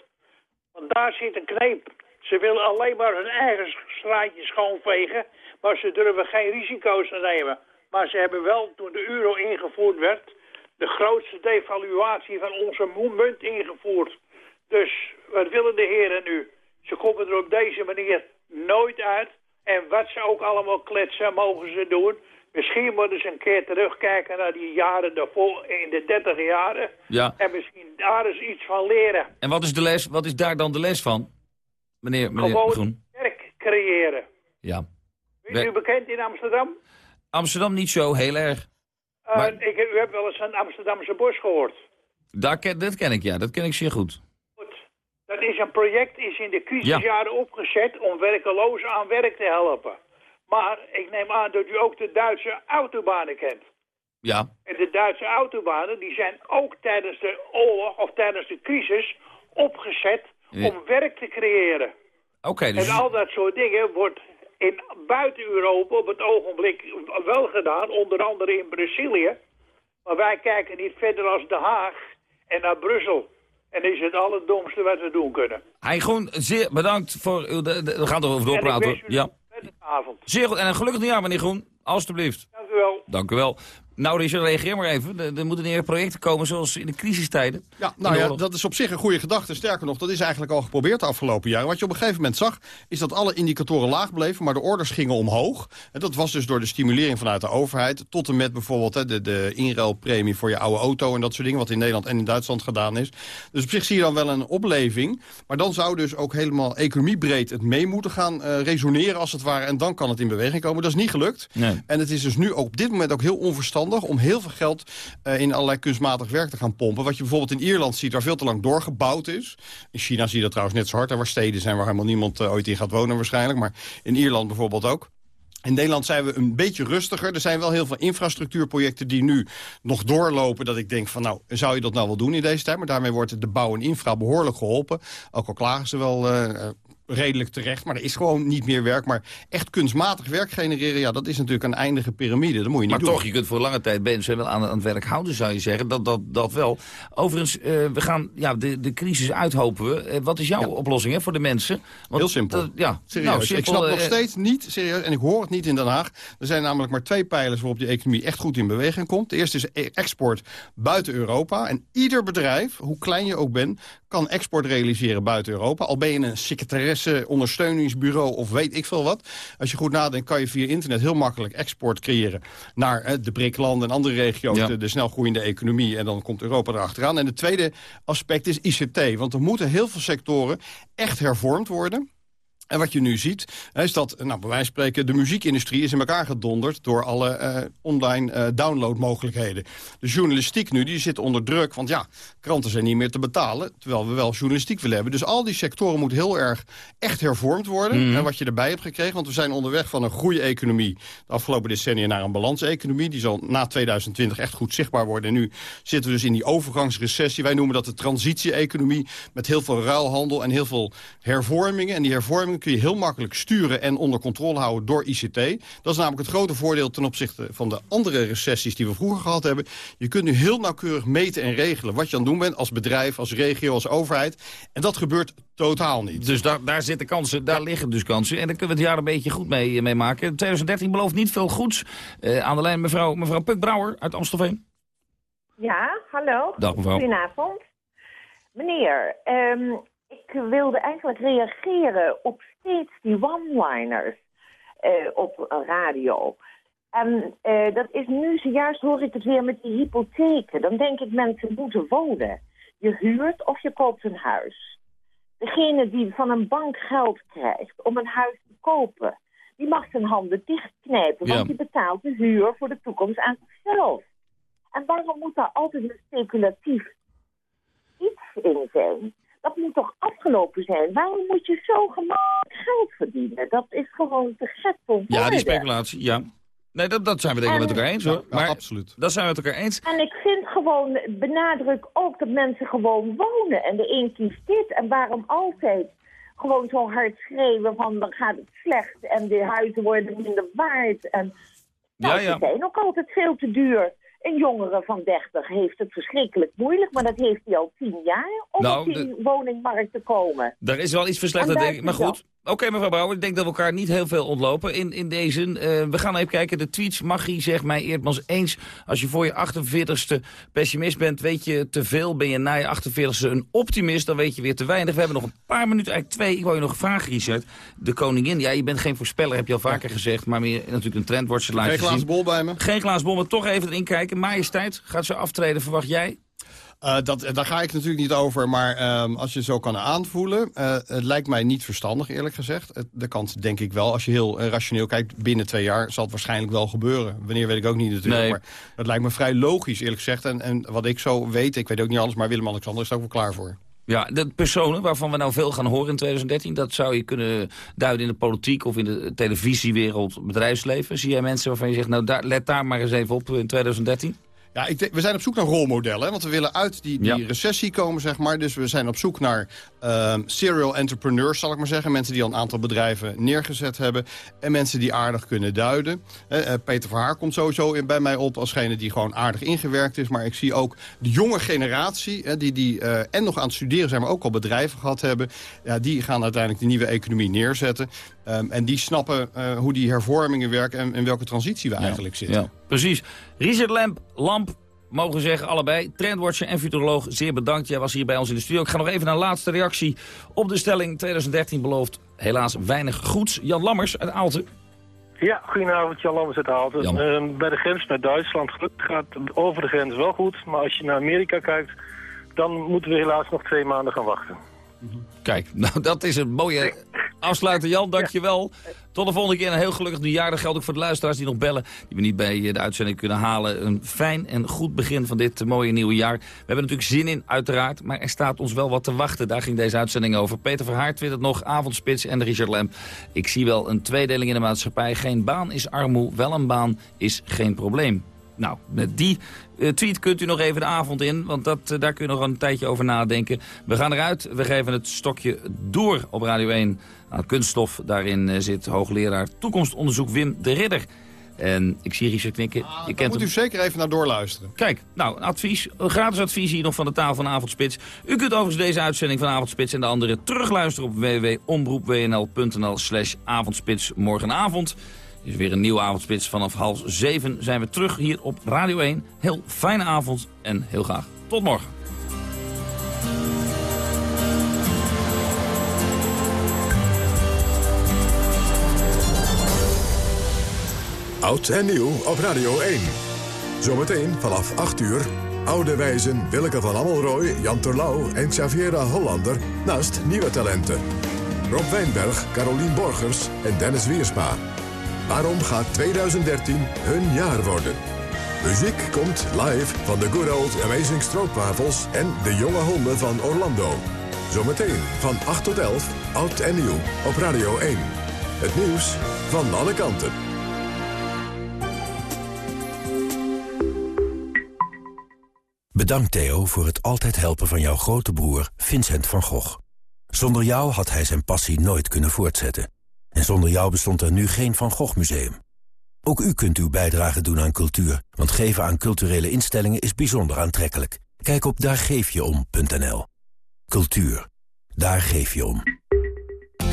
Want daar zit een kneep. Ze willen alleen maar hun eigen straatje schoonvegen, maar ze durven geen risico's te nemen. Maar ze hebben wel, toen de euro ingevoerd werd, de grootste devaluatie van onze munt ingevoerd. Dus wat willen de heren nu? Ze komen er op deze manier nooit uit. En wat ze ook allemaal kletsen, mogen ze doen. Misschien moeten ze een keer terugkijken naar die jaren daarvoor, in de dertig jaren. Ja. En misschien daar eens iets van leren. En wat is, de les, wat is daar dan de les van, meneer, meneer Gewoon Groen? werk creëren. Ja. Bent u bekend in Amsterdam? Amsterdam niet zo heel erg. Uh, Maar- ik, u hebt wel eens een Amsterdamse bos gehoord. Daar ken, dat ken ik, ja. Dat ken ik zeer goed. Dat is een project, is in de crisisjaren opgezet om werkelozen aan werk te helpen. Maar ik neem aan dat u ook de Duitse autobanen kent. Ja. En de Duitse autobanen die zijn ook tijdens de oorlog of tijdens de crisis opgezet Ja. om werk te creëren. Oké, dus... En al dat soort dingen wordt in buiten Europa op het ogenblik wel gedaan, onder andere in Brazilië. Maar wij kijken niet verder als Den Haag en naar Brussel. En is het allerdomste wat we doen kunnen. Hij Groen, zeer bedankt voor uw... we gaan erover doorpraten. Ja. Een prettige avond. Zeer goed. En een gelukkig nieuwjaar, meneer Groen. Alsjeblieft. Dank u wel. Dank u wel. Nou, Richard, reageer maar even. Er, er moeten meer projecten komen zoals in de crisistijden. Ja, nou ja, dat is op zich een goede gedachte. Sterker nog, dat is eigenlijk al geprobeerd de afgelopen jaren. Wat je op een gegeven moment zag, is dat alle indicatoren laag bleven... maar de orders gingen omhoog. En dat was dus door de stimulering vanuit de overheid... tot en met bijvoorbeeld hè, de, de inruilpremie voor je oude auto... en dat soort dingen, wat in Nederland en in Duitsland gedaan is. Dus op zich zie je dan wel een opleving. Maar dan zou dus ook helemaal economiebreed het mee moeten gaan eh, resoneren... als het ware, en dan kan het in beweging komen. Dat is niet gelukt. Nee. En het is dus nu ook op dit moment ook heel onverstandig... om heel veel geld eh, in allerlei kunstmatig werk te gaan pompen. Wat je bijvoorbeeld in Ierland ziet, waar veel te lang doorgebouwd is. In China zie je dat trouwens net zo hard. Daar waar steden zijn waar helemaal niemand eh, ooit in gaat wonen waarschijnlijk. Maar in Ierland bijvoorbeeld ook. In Nederland zijn we een beetje rustiger. Er zijn wel heel veel infrastructuurprojecten die nu nog doorlopen. Dat ik denk van nou, zou je dat nou wel doen in deze tijd? Maar daarmee wordt de bouw en infra behoorlijk geholpen. Ook al klagen ze wel eh, redelijk terecht. Maar er is gewoon niet meer werk. Maar echt kunstmatig werk genereren, ja, dat is natuurlijk een eindige piramide. Dat moet je niet Maar doen. toch, je kunt voor lange tijd mensen wel aan, aan het werk houden, zou je zeggen. Dat, dat, dat wel. Overigens, eh, we gaan ja, de, de crisis uithopen we. Eh, wat is jouw oplossing hè, voor de mensen? Want Heel simpel. dat- ja, Serieus. Nou, ik snap eh, nog steeds niet, serieus, en ik hoor het niet in Den Haag. Er zijn namelijk maar twee pijlers waarop die economie echt goed in beweging komt. De eerste is e- export buiten Europa. En ieder bedrijf, hoe klein je ook bent, kan export realiseren buiten Europa. Al ben je een secretaresse, ondersteuningsbureau of weet ik veel wat. Als je goed nadenkt, kan je via internet heel makkelijk export creëren naar eh, de BRIC-landen en andere regio's, Ja. de, de snel groeiende economie. En dan komt Europa erachteraan. En het tweede aspect is ICT. Want er moeten heel veel sectoren echt hervormd worden. En wat je nu ziet, is dat, nou, bij wijze van spreken... de muziekindustrie is in elkaar gedonderd... door alle eh, online eh, downloadmogelijkheden. De journalistiek nu, die zit onder druk. Want ja, kranten zijn niet meer te betalen... terwijl we wel journalistiek willen hebben. Dus al die sectoren moeten heel erg echt hervormd worden. En wat je erbij hebt gekregen... want we zijn onderweg van een groeieconomie... de afgelopen decennia naar een balanseconomie. Die zal na 2020 echt goed zichtbaar worden. En nu zitten we dus in die overgangsrecessie. Wij noemen dat de transitie-economie... met heel veel ruilhandel en heel veel hervormingen. En die hervormingen kun je heel makkelijk sturen en onder controle houden door ICT. Dat is namelijk het grote voordeel ten opzichte van de andere recessies die we vroeger gehad hebben. Je kunt nu heel nauwkeurig meten en regelen wat je aan het doen bent als bedrijf, als regio, als overheid. En dat gebeurt totaal niet. Dus daar, daar zitten kansen, daar liggen dus kansen. En daar kunnen we het jaar een beetje goed mee, mee maken. 2013 belooft niet veel goeds. Eh, aan de lijn mevrouw, mevrouw Puk Brouwer uit Amstelveen. Ja, hallo. Dag, mevrouw. Goedenavond. Meneer, ehm, ik wilde eigenlijk reageren op steeds die one-liners eh, op radio. En eh, dat is nu zojuist, hoor ik het weer met die hypotheken. Dan denk ik, mensen moeten wonen. Je huurt of je koopt een huis. Degene die van een bank geld krijgt om een huis te kopen, die mag zijn handen dichtknijpen, Ja. want die betaalt de huur voor de toekomst aan zichzelf. En waarom moet daar altijd een speculatief iets in zijn? Dat moet toch afgelopen zijn? Waarom moet je zo gemakkelijk geld verdienen? Dat is gewoon te gek voor Ja, die speculatie, ja. Nee, dat, dat zijn we denk ik En- met elkaar eens hoor. Ja, maar absoluut. Dat zijn we met elkaar eens. En ik vind gewoon, benadruk ook dat mensen gewoon wonen. En de een kiest dit. En waarom altijd gewoon zo hard schreeuwen van dan gaat het slecht en de huizen worden minder waard. En nou, Ja, ja. ze zijn ook altijd veel te duur. Een jongere van 30 heeft het verschrikkelijk moeilijk, maar dat heeft hij al tien jaar om Nou, op die woningmarkt te komen. Daar is wel iets verslechterd, denk ik. Maar goed. Oké, mevrouw Brouwer, ik denk dat we elkaar niet heel veel ontlopen in, in deze. Eh, we gaan even kijken. De tweets, Maggie zegt mij Eerdmans eens. Als je voor je 48ste pessimist bent, weet je te veel. Ben je na je 48ste een optimist, dan weet je weer te weinig. We hebben nog een paar minuten, eigenlijk twee. Ik wil je nog vragen, Richard. De koningin, ja, je bent geen voorspeller, heb je al vaker gezegd. Maar meer natuurlijk een trendwatcher laat Geen je glazen zien. bol bij me. Geen glazen bol, maar toch even erin kijken. Majesteit, gaat ze aftreden, verwacht jij? Eh, dat, daar ga ik natuurlijk niet over, maar ehm, als je zo kan aanvoelen... eh, het lijkt mij niet verstandig, eerlijk gezegd. De kans denk ik wel, als je heel eh, rationeel kijkt... binnen twee jaar zal het waarschijnlijk wel gebeuren. Wanneer weet ik ook niet natuurlijk, Nee. maar dat lijkt me vrij logisch, eerlijk gezegd. En, en wat ik zo weet, ik weet ook niet alles... maar Willem-Alexander is er ook wel klaar voor. Ja, de personen waarvan we nou veel gaan horen in 2013... dat zou je kunnen duiden in de politiek of in de televisiewereld, bedrijfsleven. Zie jij mensen waarvan je zegt, nou daar, let daar maar eens even op in 2013? Ja, ik denk- we zijn op zoek naar rolmodellen. Hè, want we willen uit die, die Ja. recessie komen, zeg maar. Dus we zijn op zoek naar ehm, serial entrepreneurs, zal ik maar zeggen. Mensen die al een aantal bedrijven neergezet hebben. En mensen die aardig kunnen duiden. Eh, Peter Verhaar komt sowieso in, bij mij op als degene die gewoon aardig ingewerkt is. Maar ik zie ook de jonge generatie, hè, die, die eh, en nog aan het studeren zijn... maar ook al bedrijven gehad hebben. Ja, die gaan uiteindelijk de nieuwe economie neerzetten. Ehm, en die snappen eh, hoe die hervormingen werken... en in welke transitie we eigenlijk zitten. Ja, precies. Richard Lamp, Lamp, mogen zeggen, allebei. Trendwatcher en futuroloog, zeer bedankt. Jij was hier bij ons in de studio. Ik ga nog even naar een laatste reactie op de stelling. 2013 belooft helaas weinig goeds. Jan Lammers uit Aalten. Ja, goedenavond, Jan Lammers uit Aalten. Ehm, bij de grens met Duitsland gaat over de grens wel goed. Maar als je naar Amerika kijkt, dan moeten we helaas nog twee maanden gaan wachten. Kijk, nou dat is een mooie afsluiter. Jan, dankjewel. Tot de volgende keer. Een heel gelukkig nieuwjaar. Dat geldt ook voor de luisteraars die nog bellen. Die we niet bij eh, de uitzending kunnen halen. Een fijn en goed begin van dit eh, mooie nieuwe jaar. We hebben natuurlijk zin in, uiteraard. Maar er staat ons wel wat te wachten. Daar ging deze uitzending over. Peter Verhaar twittert nog. Avondspits en Richard Lemp. Ik zie wel een tweedeling in de maatschappij. Geen baan is armoe. Wel een baan is geen probleem. Nou, met die eh, tweet kunt u nog even de avond in, want dat, eh, daar kun je nog een tijdje over nadenken. We gaan eruit, we geven het stokje door op Radio 1 aan kunststof. Daarin eh, zit hoogleraar toekomstonderzoek Wim de Ridder. En ik zie Richard knikken. je Daar kent moet hem. u zeker even naar doorluisteren. Kijk, nou, advies, gratis advies hier nog van de tafel van Avondspits. U kunt overigens deze uitzending van Avondspits en de andere terugluisteren op www.omroepwnl.nl slash avondspits morgenavond. Is weer een nieuwe avondspits. Vanaf half zeven zijn we terug hier op Radio 1. Heel fijne avond en heel graag tot morgen. Oud en nieuw op Radio 1. Zometeen vanaf 8 uur. Oude wijzen Willeke van Ammelrooy, Jan Terlouw en Xaviera Hollander naast nieuwe talenten. Rob Wijnberg, Carolien Borgers en Dennis Wiersma. Waarom gaat 2013 hun jaar worden? Muziek komt live van de Good Old Amazing Stroopwafels en de jonge honden van Orlando. Zometeen van 8 tot 11, oud en nieuw op Radio 1. Het nieuws van alle kanten. Bedankt Theo voor het altijd helpen van jouw grote broer Vincent van Gogh. Zonder jou had hij zijn passie nooit kunnen voortzetten. En zonder jou bestond er nu geen Van Gogh Museum. Ook u kunt uw bijdrage doen aan cultuur, want geven aan culturele instellingen is bijzonder aantrekkelijk. Kijk op daargeefjeom.nl. Cultuur, daar geef je om.